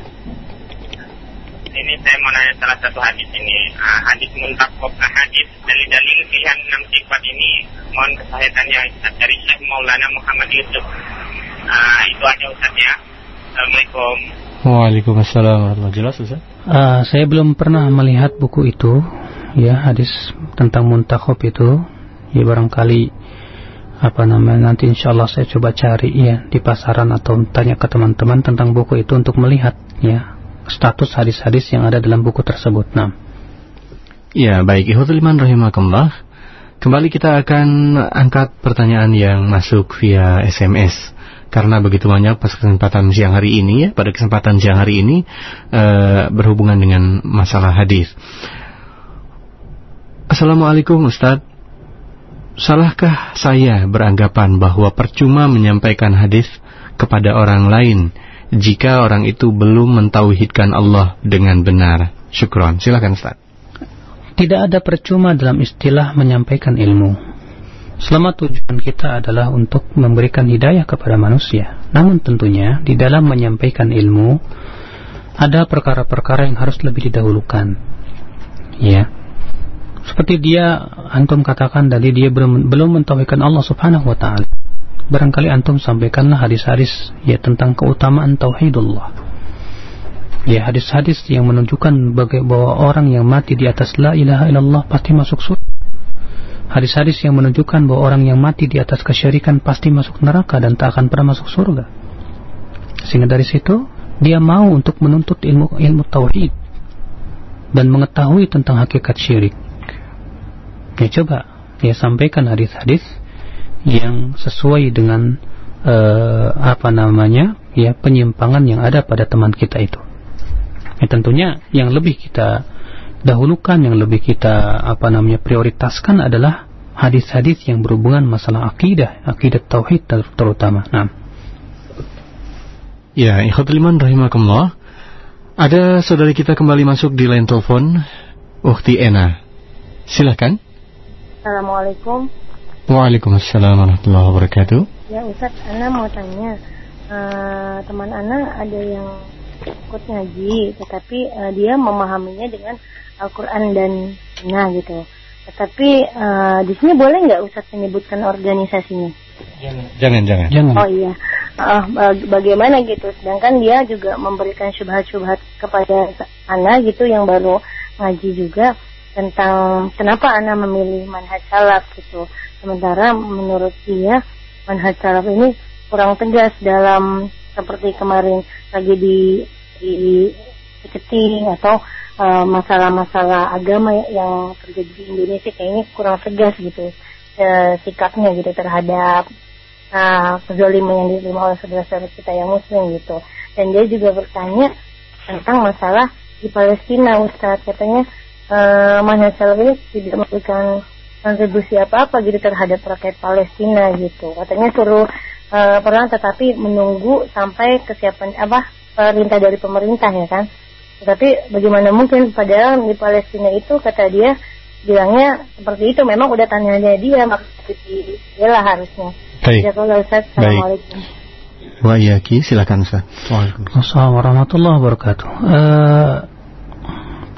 Ini saya mau nanya salah satu hadis ini. Uh, hadis muntakob uh, hadis dari dalil pilihan enam sifat ini mohon kesahihannya dari Syekh Maulana Muhammad Yusuf. Uh, itu aja Ustaz ya. Assalamualaikum. Waalaikumsalam warahmatullahi Jelas Ustaz? Uh, saya belum pernah melihat buku itu, ya hadis tentang muntakhab itu. Ya barangkali apa namanya nanti insya Allah saya coba cari ya di pasaran atau tanya ke teman-teman tentang buku itu untuk melihat ya status hadis-hadis yang ada dalam buku tersebut. Nah. Ya baik, Ikhwatul Iman rahimakumullah. Kembali kita akan angkat pertanyaan yang masuk via SMS karena begitu banyak pas kesempatan siang hari ini ya pada kesempatan siang hari ini e, berhubungan dengan masalah hadis. Assalamualaikum Ustadz Salahkah saya beranggapan bahwa percuma menyampaikan hadis kepada orang lain jika orang itu belum mentauhidkan Allah dengan benar? Syukron. Silakan Ustaz. Tidak ada percuma dalam istilah menyampaikan ilmu. Selama tujuan kita adalah untuk memberikan hidayah kepada manusia. Namun tentunya di dalam menyampaikan ilmu ada perkara-perkara yang harus lebih didahulukan. Ya. Seperti dia antum katakan tadi dia belum mentauhidkan Allah Subhanahu wa taala. Barangkali antum sampaikanlah hadis-hadis ya tentang keutamaan tauhidullah. Ya hadis-hadis yang menunjukkan bahwa orang yang mati di atas la ilaha illallah pasti masuk surga hadis-hadis yang menunjukkan bahwa orang yang mati di atas kesyirikan pasti masuk neraka dan tak akan pernah masuk surga. Sehingga dari situ dia mau untuk menuntut ilmu ilmu tauhid dan mengetahui tentang hakikat syirik. Ya coba dia sampaikan hadis-hadis yang sesuai dengan uh, apa namanya ya penyimpangan yang ada pada teman kita itu. Ya, tentunya yang lebih kita dahulukan yang lebih kita apa namanya prioritaskan adalah hadis-hadis yang berhubungan masalah akidah, akidah tauhid terutama. Nah. Ya, ikhwatul iman rahimakumullah. Ada saudari kita kembali masuk di line telepon, Ukti Ena. Silakan. Assalamualaikum. Waalaikumsalam warahmatullahi wabarakatuh. Ya Ustaz, Ana mau tanya, uh, teman Ana ada yang ikut ngaji, tetapi uh, dia memahaminya dengan Al-Quran dan Sunnah gitu. Tetapi uh, di sini boleh nggak Ustaz menyebutkan organisasinya? Jangan, jangan. jangan. Oh iya. Uh, bagaimana gitu? Sedangkan dia juga memberikan syubhat-syubhat kepada anak gitu yang baru ngaji juga tentang kenapa anak memilih manhaj salaf gitu. Sementara menurut dia manhaj salaf ini kurang tegas dalam seperti kemarin lagi di di ticketing atau Eh, masalah-masalah uh, agama yang terjadi di Indonesia kayaknya kurang tegas gitu uh, sikapnya gitu terhadap uh, kezaliman yang diterima oleh saudara-saudara kita yang muslim gitu. Dan dia juga bertanya tentang masalah di Palestina Ustaz katanya uh, mana ini tidak memberikan kontribusi apa-apa gitu terhadap rakyat Palestina gitu. Katanya suruh uh, perang tetapi menunggu sampai kesiapan apa perintah dari pemerintah ya kan tapi bagaimana mungkin padahal di Palestina itu kata dia bilangnya seperti itu memang udah tanyanya dia maksud dia lah harusnya. Baik. Ustaz. Assalamualaikum. Wa iyaki silakan Ustaz. Assalamualaikum warahmatullahi wabarakatuh. Uh,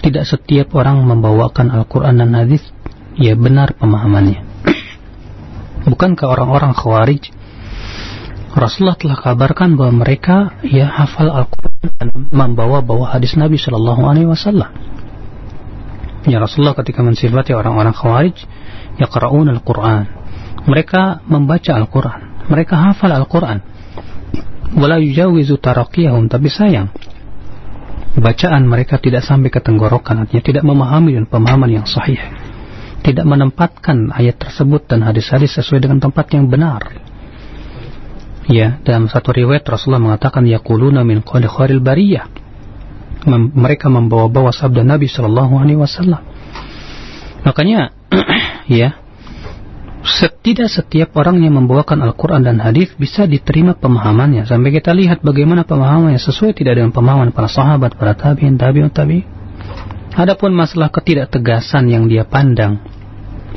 tidak setiap orang membawakan Al-Quran dan hadis ya benar pemahamannya. [COUGHS] Bukankah orang-orang khawarij Rasulullah telah kabarkan bahwa mereka ya hafal Al-Quran dan membawa bawa hadis Nabi Shallallahu Alaihi Wasallam. Ya Rasulullah ketika mensifati orang-orang Khawarij, ya Qur'an Al-Quran. Mereka membaca Al-Quran, mereka hafal Al-Quran. Wala yujawizu tarakiyahum, tapi sayang, bacaan mereka tidak sampai ke tenggorokan, artinya tidak memahami dan pemahaman yang sahih. Tidak menempatkan ayat tersebut dan hadis-hadis sesuai dengan tempat yang benar Ya, dalam satu riwayat Rasulullah mengatakan yaquluna min qali khairil bariyah. Mem mereka membawa-bawa sabda Nabi sallallahu alaihi wasallam. Makanya [CLEARS THROAT] ya, tidak setiap orang yang membawakan Al-Quran dan hadis bisa diterima pemahamannya. Sampai kita lihat bagaimana pemahamannya sesuai tidak dengan pemahaman para sahabat, para tabiin, tabiun, tabi. Adapun masalah ketidaktegasan yang dia pandang,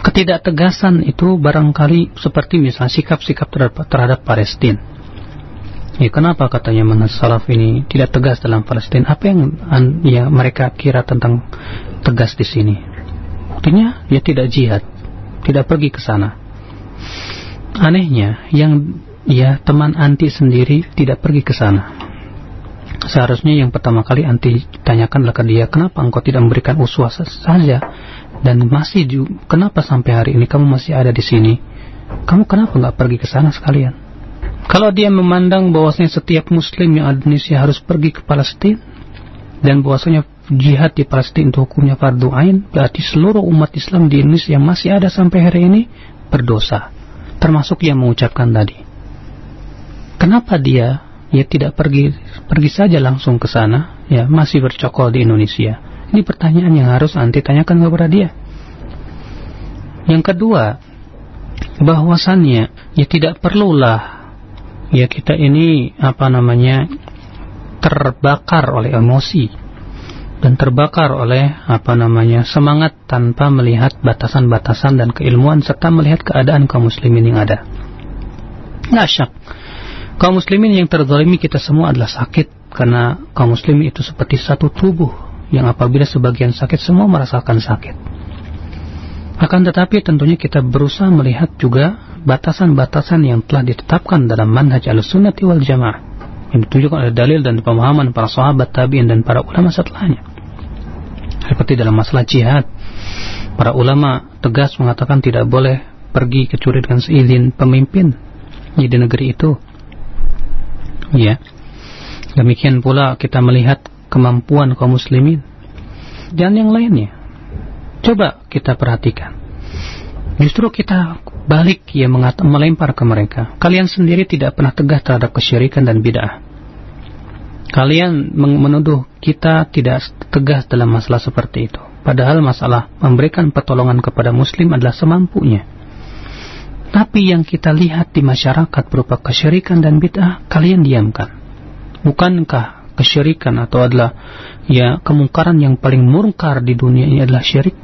ketidaktegasan itu barangkali seperti misalnya sikap-sikap terhadap, terhadap Palestina. Ya, kenapa katanya manhaj salaf ini tidak tegas dalam Palestina? Apa yang ya, mereka kira tentang tegas di sini? Buktinya ya tidak jihad, tidak pergi ke sana. Anehnya, yang ya teman anti sendiri tidak pergi ke sana. Seharusnya yang pertama kali anti tanyakanlah ke dia, kenapa engkau tidak memberikan uswah saja dan masih kenapa sampai hari ini kamu masih ada di sini? Kamu kenapa nggak pergi ke sana sekalian? Kalau dia memandang bahwasanya setiap muslim yang ada di Indonesia harus pergi ke Palestina dan bahwasanya jihad di Palestina itu hukumnya fardu ain, berarti seluruh umat Islam di Indonesia yang masih ada sampai hari ini berdosa, termasuk yang mengucapkan tadi. Kenapa dia ya tidak pergi pergi saja langsung ke sana, ya masih bercokol di Indonesia? Ini pertanyaan yang harus anti tanyakan kepada dia. Yang kedua, bahwasannya ya tidak perlulah ya kita ini apa namanya terbakar oleh emosi dan terbakar oleh apa namanya semangat tanpa melihat batasan-batasan dan keilmuan serta melihat keadaan kaum muslimin yang ada. Nggak syak. Kaum muslimin yang terzalimi kita semua adalah sakit karena kaum muslimin itu seperti satu tubuh yang apabila sebagian sakit semua merasakan sakit. Akan tetapi tentunya kita berusaha melihat juga batasan-batasan yang telah ditetapkan dalam manhaj al-sunnati wal jamaah yang ditunjukkan oleh dalil dan pemahaman para sahabat tabi'in dan para ulama setelahnya. Seperti dalam masalah jihad, para ulama tegas mengatakan tidak boleh pergi kecuali dengan seizin pemimpin di negeri itu. Ya. Demikian pula kita melihat kemampuan kaum muslimin dan yang lainnya. Coba kita perhatikan. Justru kita balik ya melempar ke mereka. Kalian sendiri tidak pernah tegas terhadap kesyirikan dan bid'ah. Kalian menuduh kita tidak tegas dalam masalah seperti itu. Padahal masalah memberikan pertolongan kepada muslim adalah semampunya. Tapi yang kita lihat di masyarakat berupa kesyirikan dan bid'ah, kalian diamkan. Bukankah kesyirikan atau adalah ya kemungkaran yang paling murkar di dunia ini adalah syirik.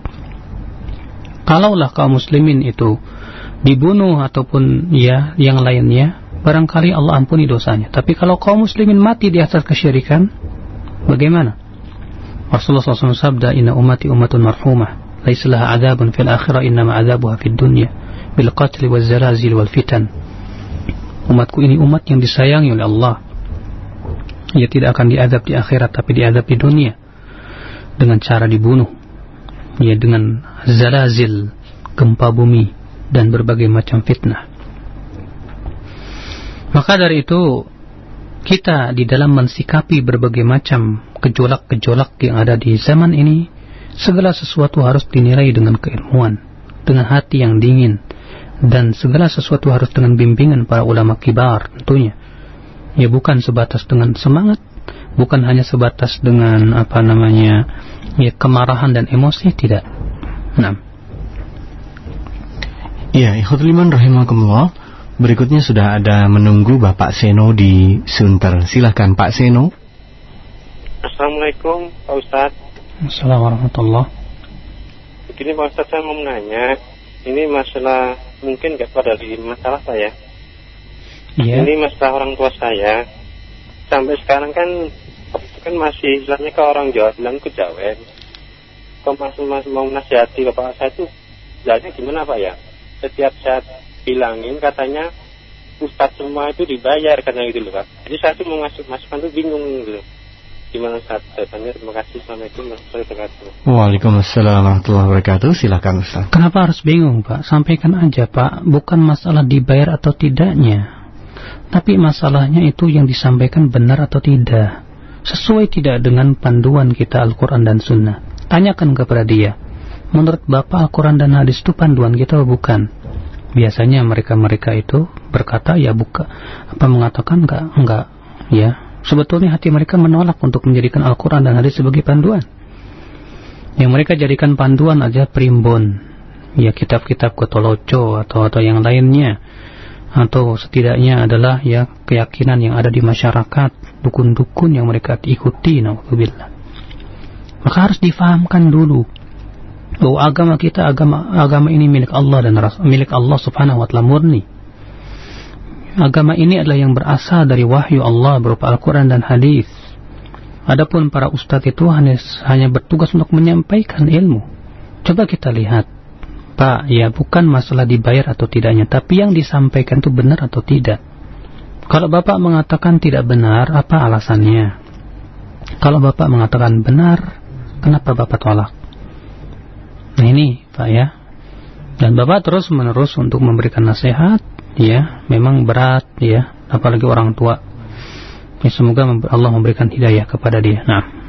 Kalaulah kaum muslimin itu dibunuh ataupun ya yang lainnya, barangkali Allah ampuni dosanya. Tapi kalau kaum muslimin mati di atas kesyirikan, Bagaimana? Rasulullah SAW sabda, Inna umati umatun marhumah, laisa laha adabun fil akhirah, innama adabuha fid dunya, bil qatli wal zarazil wal fitan. Umatku ini umat yang disayangi oleh Allah. Ia tidak akan diadab di akhirat, tapi diadab di dunia. Dengan cara dibunuh. Ya, dengan zalazil, gempa bumi, dan berbagai macam fitnah. Maka dari itu kita di dalam mensikapi berbagai macam gejolak-gejolak yang ada di zaman ini, segala sesuatu harus dinilai dengan keilmuan, dengan hati yang dingin, dan segala sesuatu harus dengan bimbingan para ulama kibar tentunya. Ya bukan sebatas dengan semangat, bukan hanya sebatas dengan apa namanya ya kemarahan dan emosi tidak. Nah. Ya, ikhwatul iman rahimakumullah. Berikutnya sudah ada menunggu Bapak Seno di Sunter. Silahkan Pak Seno. Assalamualaikum Pak Ustadz. Assalamualaikum warahmatullahi Begini Pak Ustadz saya mau menanya, ini masalah mungkin gak pada di masalah saya. Iya. Ini masalah orang tua saya. Sampai sekarang kan kan masih istilahnya ke orang Jawa bilang kejawen. Kok mas, mas mau nasihati bapak saya itu jadinya gimana Pak ya? Setiap saat bilangin katanya Ustadz semua itu dibayar karena gitu loh Pak. Jadi saya tuh mau masuk masukan tuh bingung gitu. Gimana saat tanya terima kasih Assalamualaikum warahmatullahi wabarakatuh. Waalaikumsalam warahmatullahi wabarakatuh. Silakan Ustaz. Kenapa harus bingung Pak? Sampaikan aja Pak. Bukan masalah dibayar atau tidaknya. Tapi masalahnya itu yang disampaikan benar atau tidak. Sesuai tidak dengan panduan kita Al-Quran dan Sunnah. Tanyakan kepada dia. Menurut Bapak Al-Quran dan Hadis itu panduan kita bukan? biasanya mereka-mereka itu berkata ya buka apa mengatakan enggak enggak ya sebetulnya hati mereka menolak untuk menjadikan Al-Quran dan hadis sebagai panduan yang mereka jadikan panduan aja primbon ya kitab-kitab kotoloco atau atau yang lainnya atau setidaknya adalah ya keyakinan yang ada di masyarakat dukun-dukun yang mereka ikuti naudzubillah maka harus difahamkan dulu bahwa agama kita agama agama ini milik Allah dan milik Allah Subhanahu wa taala murni. Agama ini adalah yang berasal dari wahyu Allah berupa Al-Qur'an dan hadis. Adapun para ustadz itu hanya hanya bertugas untuk menyampaikan ilmu. Coba kita lihat. Pak, ya bukan masalah dibayar atau tidaknya, tapi yang disampaikan itu benar atau tidak. Kalau Bapak mengatakan tidak benar, apa alasannya? Kalau Bapak mengatakan benar, kenapa Bapak tolak? Nah ini Pak ya. Dan Bapak terus menerus untuk memberikan nasihat, ya, memang berat ya, apalagi orang tua. Ya, semoga Allah memberikan hidayah kepada dia. Nah.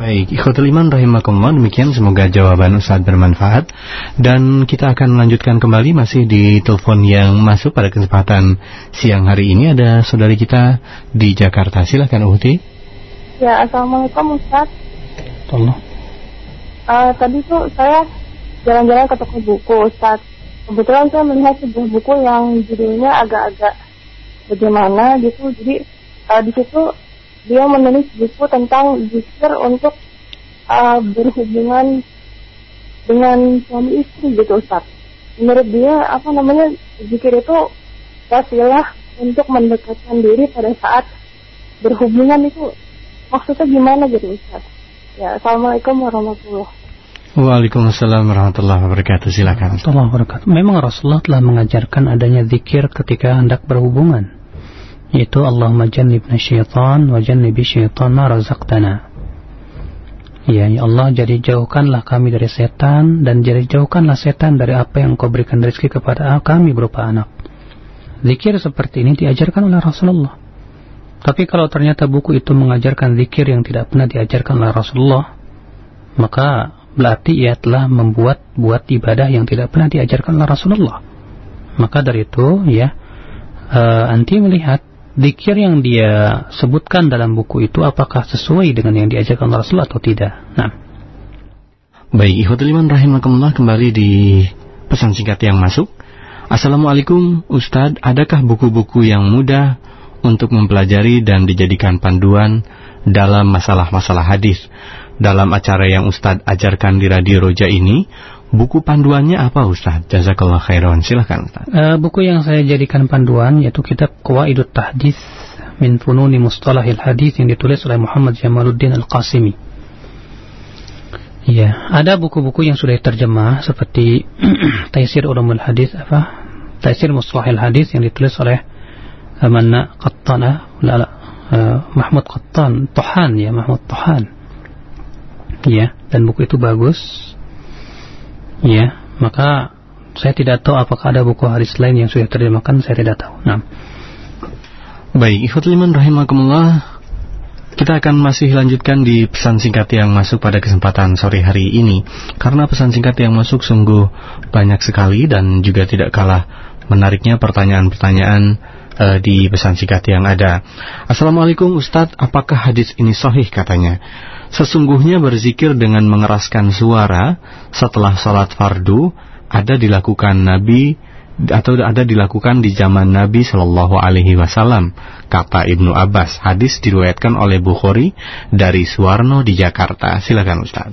Baik, ikhwatul iman rahimakumullah demikian semoga jawaban Ustaz bermanfaat dan kita akan melanjutkan kembali masih di telepon yang masuk pada kesempatan siang hari ini ada saudari kita di Jakarta. Silahkan Uhti. Ya, Assalamualaikum Ustaz. Allah. Uh, tadi tuh saya jalan-jalan ke toko buku, Ustaz. Kebetulan saya melihat sebuah buku yang judulnya agak-agak bagaimana gitu. Jadi uh, di situ dia menulis buku tentang zikir untuk uh, berhubungan dengan suami istri gitu, Ustaz. Menurut dia apa namanya zikir itu wasilah untuk mendekatkan diri pada saat berhubungan itu maksudnya gimana gitu Ustaz? Ya, Assalamualaikum warahmatullahi Waalaikumsalam warahmatullahi wabarakatuh. Silakan. Warahmatullahi wabarakatuh. Memang Rasulullah telah mengajarkan adanya zikir ketika hendak berhubungan. Yaitu Allahumma jannibna syaitan wa jannibi syaitan ma razaqtana. Ya, ya Allah, jadi jauhkanlah kami dari setan dan jadi jauhkanlah setan dari apa yang kau berikan rezeki kepada kami berupa anak. Zikir seperti ini diajarkan oleh Rasulullah. Tapi kalau ternyata buku itu mengajarkan zikir yang tidak pernah diajarkan oleh Rasulullah, maka berarti ia telah membuat buat ibadah yang tidak pernah diajarkan oleh Rasulullah. Maka dari itu, ya, uh, anti melihat zikir yang dia sebutkan dalam buku itu apakah sesuai dengan yang diajarkan Rasulullah atau tidak. Nah. Baik, ikhwatul iman rahimakumullah kembali di pesan singkat yang masuk. Assalamualaikum Ustadz, adakah buku-buku yang mudah untuk mempelajari dan dijadikan panduan dalam masalah-masalah hadis. Dalam acara yang Ustadz ajarkan di Radio Roja ini, buku panduannya apa Ustadz? Jazakallah khairan. Silahkan Ustadz. Uh, buku yang saya jadikan panduan yaitu kitab Qawaidut Tahdis min fununi mustalahil hadis yang ditulis oleh Muhammad Jamaluddin Al-Qasimi. Ya, ada buku-buku yang sudah terjemah seperti [CLEARS THROAT] Taisir Ulumul Hadis apa? Taisir Mustalahil Hadis yang ditulis oleh Manna Qattan, uh, Mahmud Qattan, Tohan ya, Mahmud Tohan. Ya, dan buku itu bagus. Ya, maka saya tidak tahu apakah ada buku hadis lain yang sudah terjemahkan, saya tidak tahu. Nah. Baik, ikhwatul iman rahimakumullah. Kita akan masih lanjutkan di pesan singkat yang masuk pada kesempatan sore hari ini Karena pesan singkat yang masuk sungguh banyak sekali dan juga tidak kalah menariknya pertanyaan-pertanyaan uh, di pesan singkat yang ada Assalamualaikum Ustadz, apakah hadis ini sahih katanya? Sesungguhnya berzikir dengan mengeraskan suara setelah salat fardu ada dilakukan Nabi atau ada dilakukan di zaman Nabi Shallallahu Alaihi Wasallam. Kata Ibnu Abbas, hadis diriwayatkan oleh Bukhari dari Suwarno di Jakarta. Silakan Ustaz.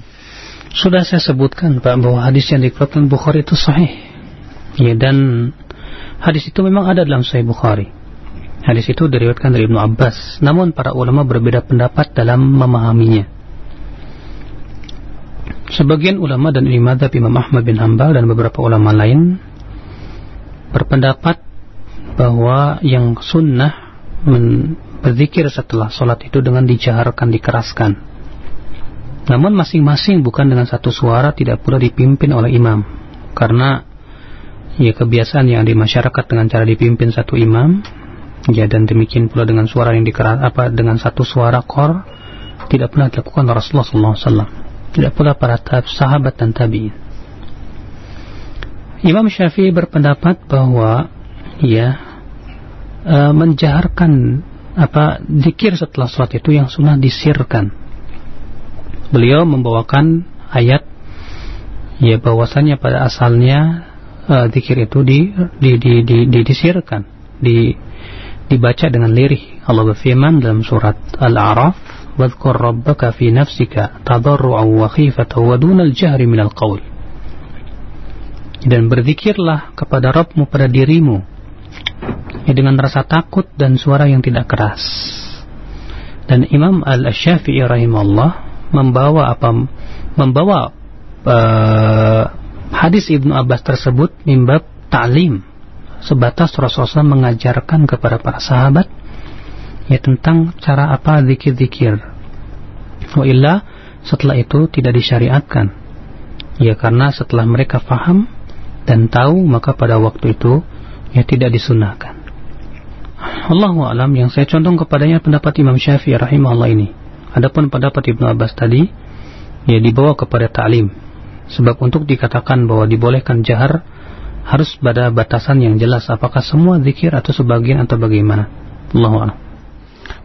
Sudah saya sebutkan Pak bahwa hadis yang dikeluarkan Bukhari itu sahih. Ya dan hadis itu memang ada dalam Sahih Bukhari. Hadis itu diriwayatkan dari Ibnu Abbas. Namun para ulama berbeda pendapat dalam memahaminya. Sebagian ulama dan imam Imam Ahmad bin Hambal dan beberapa ulama lain berpendapat bahwa yang sunnah berzikir setelah sholat itu dengan dijaharkan, dikeraskan. Namun masing-masing bukan dengan satu suara tidak pula dipimpin oleh imam. Karena ya kebiasaan yang di masyarakat dengan cara dipimpin satu imam ya dan demikian pula dengan suara yang dikeras apa dengan satu suara kor tidak pernah dilakukan Rasulullah SAW. Tidak pula para sahabat dan tabi'in. Imam Syafi'i berpendapat bahwa ya e, menjaharkan apa zikir setelah sholat itu yang sunnah disirkan. Beliau membawakan ayat ya bahwasanya pada asalnya zikir itu di, di, di, di, di disirkan, di dibaca dengan lirih. Allah berfirman dalam surat Al-A'raf, "Wadhkur rabbaka fi nafsika tadarru'an wa khifatan wa dunal jahri minal qawl." dan berzikirlah kepada Rabbmu pada dirimu ya, dengan rasa takut dan suara yang tidak keras dan Imam Al-Syafi'i rahimahullah membawa apa membawa uh, hadis Ibnu Abbas tersebut mimbab ta'lim sebatas Rasulullah mengajarkan kepada para sahabat ya tentang cara apa zikir-zikir wa illa setelah itu tidak disyariatkan ya karena setelah mereka faham dan tahu maka pada waktu itu ya tidak disunahkan. Allahu alam yang saya condong kepadanya pendapat Imam Syafi'i rahimahullah ini. Adapun pendapat Ibnu Abbas tadi ya dibawa kepada ta'lim. Sebab untuk dikatakan bahwa dibolehkan jahar harus pada batasan yang jelas apakah semua zikir atau sebagian atau bagaimana. Allahu alam.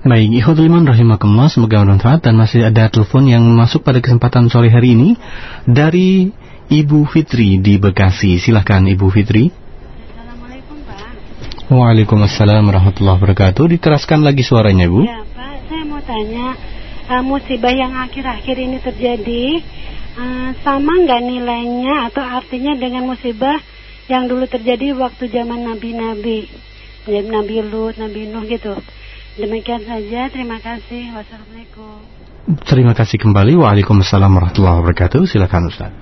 Baik, ikhwatul iman rahimakumullah, semoga bermanfaat dan masih ada telepon yang masuk pada kesempatan sore hari ini dari Ibu Fitri di Bekasi. Silahkan Ibu Fitri. Assalamualaikum Pak. Waalaikumsalam warahmatullahi wabarakatuh. Diteraskan lagi suaranya Bu. Ya Pak, saya mau tanya uh, musibah yang akhir-akhir ini terjadi uh, sama nggak nilainya atau artinya dengan musibah yang dulu terjadi waktu zaman nabi-nabi, Nabi Lut, Nabi Nuh gitu. Demikian saja, terima kasih. Wassalamualaikum. Terima kasih kembali. Waalaikumsalam warahmatullahi wabarakatuh. Silakan Ustaz.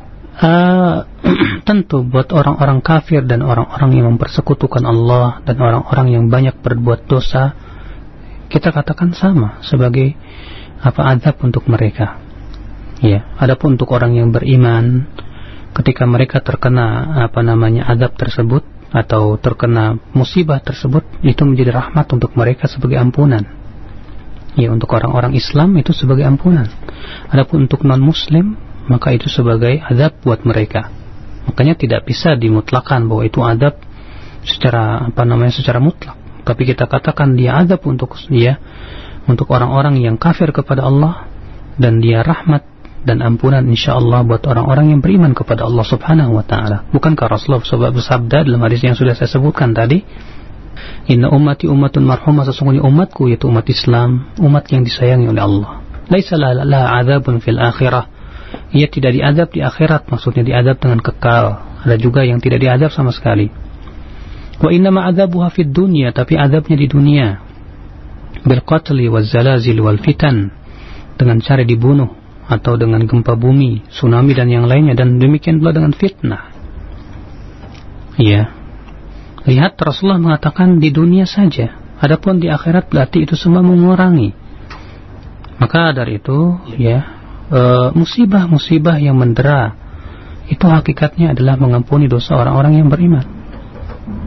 Uh, [CLEARS THROAT] tentu buat orang-orang kafir dan orang-orang yang mempersekutukan Allah dan orang-orang yang banyak berbuat dosa kita katakan sama sebagai apa azab untuk mereka. Ya, adapun untuk orang yang beriman ketika mereka terkena apa namanya azab tersebut atau terkena musibah tersebut itu menjadi rahmat untuk mereka sebagai ampunan. Ya, untuk orang-orang Islam itu sebagai ampunan. Adapun untuk non-muslim maka itu sebagai adab buat mereka. Makanya tidak bisa dimutlakan bahwa itu adab secara apa namanya secara mutlak. Tapi kita katakan dia adab untuk dia untuk orang-orang yang kafir kepada Allah dan dia rahmat dan ampunan insya Allah buat orang-orang yang beriman kepada Allah Subhanahu wa taala. Bukankah Rasulullah sebab bersabda dalam hadis yang sudah saya sebutkan tadi, Inna ummati ummatun marhumah sesungguhnya umatku yaitu umat Islam, umat yang disayangi oleh Allah. Laisa la azabun fil akhirah ia tidak diadab di akhirat, maksudnya diadab dengan kekal. Ada juga yang tidak diadab sama sekali. Wa inna ma'adabuha fid dunya, tapi adabnya di dunia. bil qatli wal zalazil wal fitan dengan cara dibunuh atau dengan gempa bumi, tsunami dan yang lainnya dan demikian pula dengan fitnah. Ya. Lihat Rasulullah mengatakan di dunia saja. Adapun di akhirat berarti itu semua mengurangi. Maka dari itu, ya, e, musibah-musibah yang mendera itu hakikatnya adalah mengampuni dosa orang-orang yang beriman.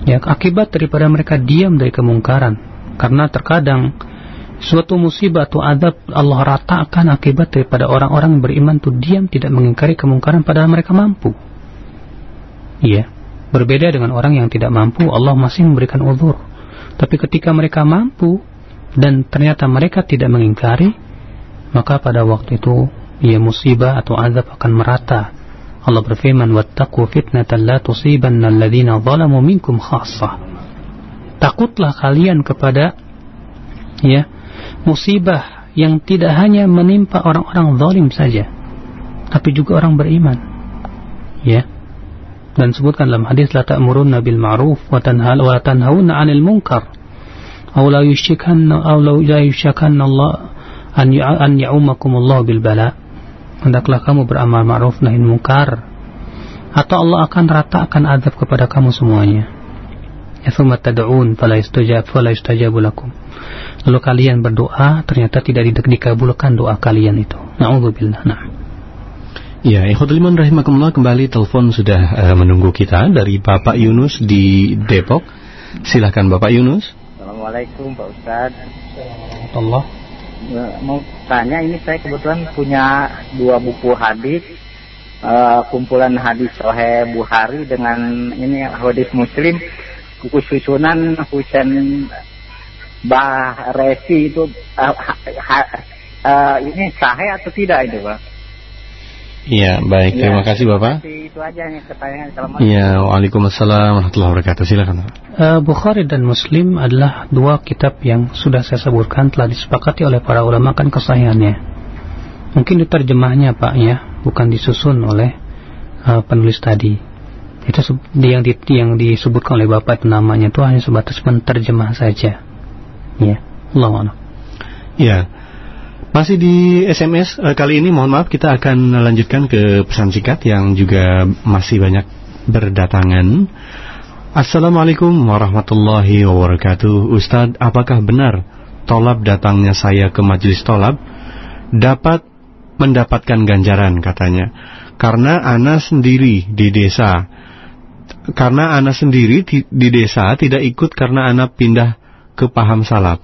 Ya, akibat daripada mereka diam dari kemungkaran. Karena terkadang suatu musibah atau adab Allah ratakan akibat daripada orang-orang beriman itu diam tidak mengingkari kemungkaran padahal mereka mampu. Iya. Berbeda dengan orang yang tidak mampu, Allah masih memberikan uzur. Tapi ketika mereka mampu dan ternyata mereka tidak mengingkari, maka pada waktu itu ia musibah atau azab akan merata. Allah berfirman, "Wattaqu fitnatan la tusibanna alladhina zalamu minkum khassah." Takutlah kalian kepada ya musibah yang tidak hanya menimpa orang-orang zalim saja, tapi juga orang beriman. Ya. Dan sebutkan dalam hadis la ta'muruna bil ma'ruf wa tanhal wa tanhauna 'anil munkar. Aw la yushrikanna aw la yushrikanna Allah an an ya'umakum Allah bil bala. Hendaklah kamu beramal ma'ruf nahi munkar atau Allah akan ratakan azab kepada kamu semuanya. Ya thumma tad'un fala yustajab fala yustajabu lakum lalu kalian berdoa ternyata tidak dikabulkan doa kalian itu. Nauzubillah. Nah. Ya, ikhwatul iman rahimakumullah kembali telepon sudah uh, menunggu kita dari Bapak Yunus di Depok. Silahkan Bapak Yunus. Assalamualaikum Pak Ustaz. Allah. Ya, mau tanya ini saya kebetulan punya dua buku hadis uh, kumpulan hadis Sahih Bukhari dengan ini hadis Muslim susunan Husain Bah Resi itu uh, ha, ha, uh, ini sahih atau tidak itu Pak? Iya, baik. Ya, Terima kasih Bapak. Itu aja yang pertanyaan. Iya, Waalaikumsalam warahmatullahi wabarakatuh. Silakan. Uh, Bukhari dan Muslim adalah dua kitab yang sudah saya sebutkan telah disepakati oleh para ulama kan kesahihannya. Mungkin diterjemahnya Pak ya, bukan disusun oleh uh, penulis tadi. Itu yang, di, yang disebutkan oleh Bapak itu namanya itu hanya sebatas penerjemah saja. Ya, Allah Ya. Masih di SMS eh, kali ini mohon maaf kita akan lanjutkan ke pesan singkat yang juga masih banyak berdatangan. Assalamualaikum warahmatullahi wabarakatuh. Ustadz, apakah benar tolab datangnya saya ke majelis tolab dapat mendapatkan ganjaran katanya? Karena ana sendiri di desa karena ana sendiri di, di desa tidak ikut karena ana pindah ke paham salaf.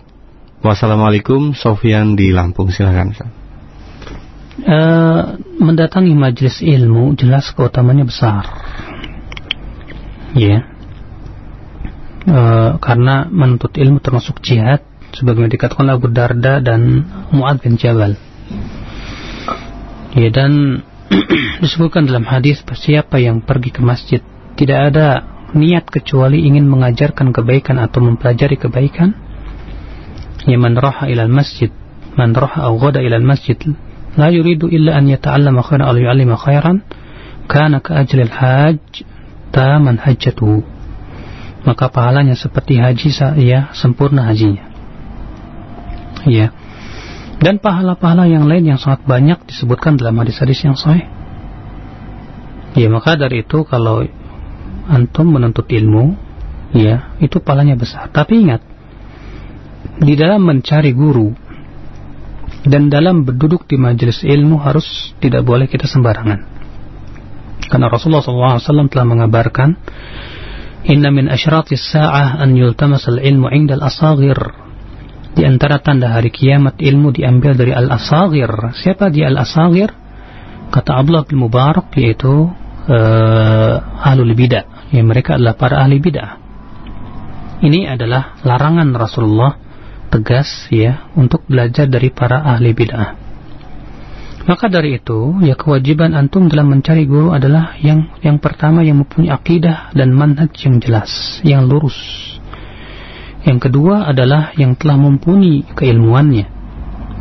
Wassalamualaikum, Sofian di Lampung, silakan. Uh, mendatangi majelis ilmu jelas keutamanya besar, ya. Yeah. Uh, karena menuntut ilmu termasuk jihad, sebagaimana dikatakan Abu Darda dan Muad bin Jabal. Ya dan [CLEARS THROAT] disebutkan dalam hadis siapa yang pergi ke masjid tidak ada niat kecuali ingin mengajarkan kebaikan atau mempelajari kebaikan. Ya man raha ila masjid man raha aw ghada ila masjid la yuridu illa an yata'allama khairan aw yu'allima khairan. Kana ka ajli al-hajj taman hajjatuhu. Maka pahalanya seperti haji ya sempurna hajinya. Ya. Dan pahala-pahala yang lain yang sangat banyak disebutkan dalam hadis-hadis yang sahih. Ya maka dari itu kalau antum menuntut ilmu, ya, itu palanya besar. Tapi ingat, di dalam mencari guru dan dalam berduduk di majelis ilmu harus tidak boleh kita sembarangan. Karena Rasulullah SAW telah mengabarkan, Inna min asyratis sa'ah an yultamas al-ilmu inda al-asagir. Di antara tanda hari kiamat ilmu diambil dari al-asagir. Siapa di al-asagir? Kata Abdullah bin Mubarak yaitu uh, ahlul bidah ya mereka adalah para ahli bid'ah. Ini adalah larangan Rasulullah tegas ya untuk belajar dari para ahli bid'ah. Maka dari itu, ya kewajiban antum dalam mencari guru adalah yang yang pertama yang mempunyai akidah dan manhaj yang jelas, yang lurus. Yang kedua adalah yang telah mumpuni keilmuannya,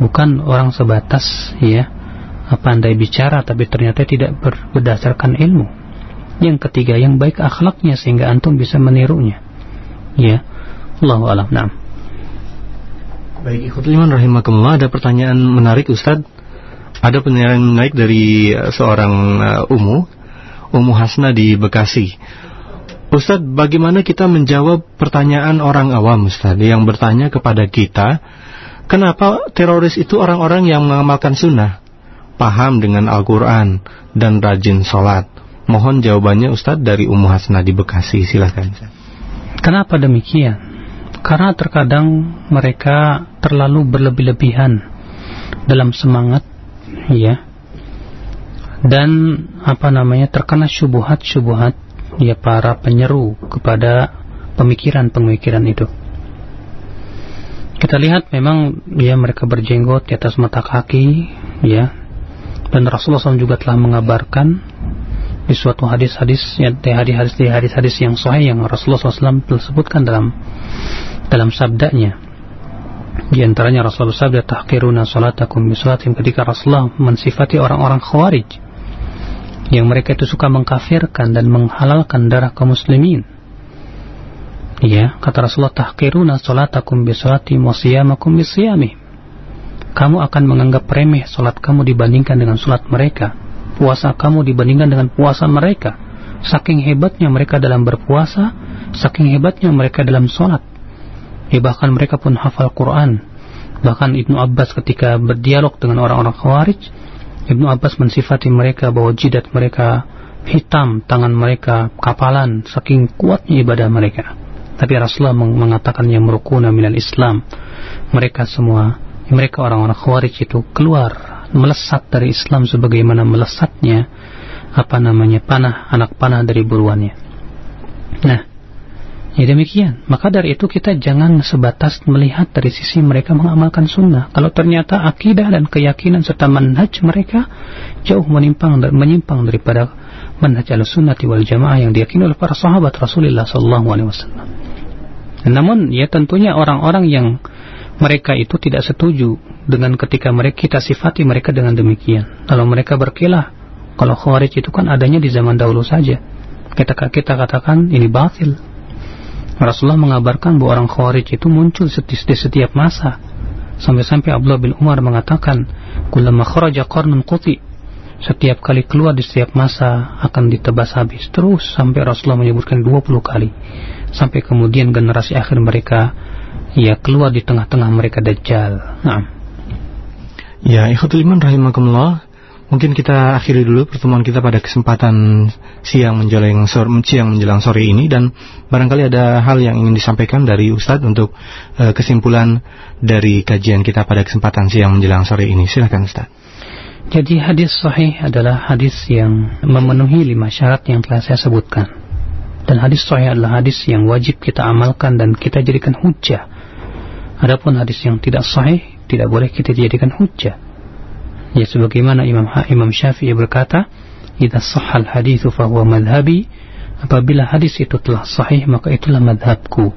bukan orang sebatas ya pandai bicara tapi ternyata tidak berdasarkan ilmu. Yang ketiga, yang baik akhlaknya sehingga antum bisa menirunya. Ya. Allahu a'lam. Naam. Baik, Ikhwatuliman rahimakumullah, ada pertanyaan menarik Ustadz. Ada pertanyaan menarik dari uh, seorang uh, Umu, Umu Hasna di Bekasi. Ustadz, bagaimana kita menjawab pertanyaan orang awam Ustadz yang bertanya kepada kita, kenapa teroris itu orang-orang yang mengamalkan sunnah, paham dengan Al-Quran, dan rajin sholat? Mohon jawabannya Ustadz dari Umu Hasna di Bekasi, silahkan. Kenapa demikian? Karena terkadang mereka terlalu berlebih-lebihan dalam semangat, ya, dan apa namanya terkena syubuhat-syubuhat ya para penyeru kepada pemikiran-pemikiran itu. Kita lihat memang ya mereka berjenggot di atas mata kaki, ya, dan Rasulullah SAW juga telah mengabarkan di suatu hadis-hadis ya, di hadis-hadis di hadis-hadis yang sahih yang Rasulullah SAW telah sebutkan dalam dalam sabdanya. Di antaranya Rasulullah sabda tahqiruna salatakum bisalatim ketika Rasulullah mensifati orang-orang khawarij yang mereka itu suka mengkafirkan dan menghalalkan darah kaum muslimin. Ya kata Rasulullah tahqiruna salatakum bisalatim wa siyamakum kamu akan menganggap remeh salat kamu dibandingkan dengan salat mereka puasa kamu dibandingkan dengan puasa mereka. Saking hebatnya mereka dalam berpuasa saking hebatnya mereka dalam salat ya bahkan mereka pun hafal Quran. Bahkan Ibnu Abbas ketika berdialog dengan orang-orang Khawarij Ibnu Abbas mensifati mereka bahwa jidat mereka hitam tangan mereka kapalan saking kuatnya ibadah mereka. Tapi Rasulullah mengatakan yang merukuna minal Islam. Mereka semua mereka orang-orang Khawarij itu keluar melesat dari Islam sebagaimana melesatnya apa namanya panah anak panah dari buruannya nah Ya demikian. Maka dari itu kita jangan sebatas melihat dari sisi mereka mengamalkan sunnah. Kalau ternyata akidah dan keyakinan serta manhaj mereka jauh menyimpang dan menyimpang daripada manhaj al-sunnati wal jamaah yang diyakini oleh para sahabat Rasulullah sallallahu alaihi wasallam. Namun ya tentunya orang-orang yang mereka itu tidak setuju dengan ketika mereka kita sifati mereka dengan demikian. Kalau mereka berkilah, kalau khawarij itu kan adanya di zaman dahulu saja. Kita kita katakan ini batil, Rasulullah mengabarkan bahwa orang Khawarij itu muncul di setiap masa. Sampai-sampai Abdullah bin Umar mengatakan, "Kullama kharaja qarnun quti." Setiap kali keluar di setiap masa akan ditebas habis. Terus sampai Rasulullah menyebutkan 20 kali. Sampai kemudian generasi akhir mereka ya keluar di tengah-tengah mereka Dajjal. Nah. Ya, ikhwatul iman rahimakumullah. Mungkin kita akhiri dulu pertemuan kita pada kesempatan siang menjelang sore, siang menjelang sore ini dan barangkali ada hal yang ingin disampaikan dari Ustadz untuk uh, kesimpulan dari kajian kita pada kesempatan siang menjelang sore ini. Silakan Ustadz. Jadi hadis sahih adalah hadis yang memenuhi lima syarat yang telah saya sebutkan. Dan hadis sahih adalah hadis yang wajib kita amalkan dan kita jadikan hujah. Adapun hadis yang tidak sahih tidak boleh kita jadikan hujah ya sebagaimana Imam Imam Syafi'i berkata idza sahhal haditsu fa huwa madhhabi apabila hadis itu telah sahih maka itulah madhabku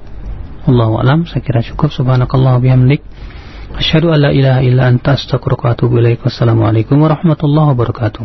Allahu alam saya kira cukup. Subhanakallah bihamdik. Asyhadu an la ilaha illa anta astaghfiruka wa atubu ilaik. Wassalamu alaikum warahmatullahi wabarakatuh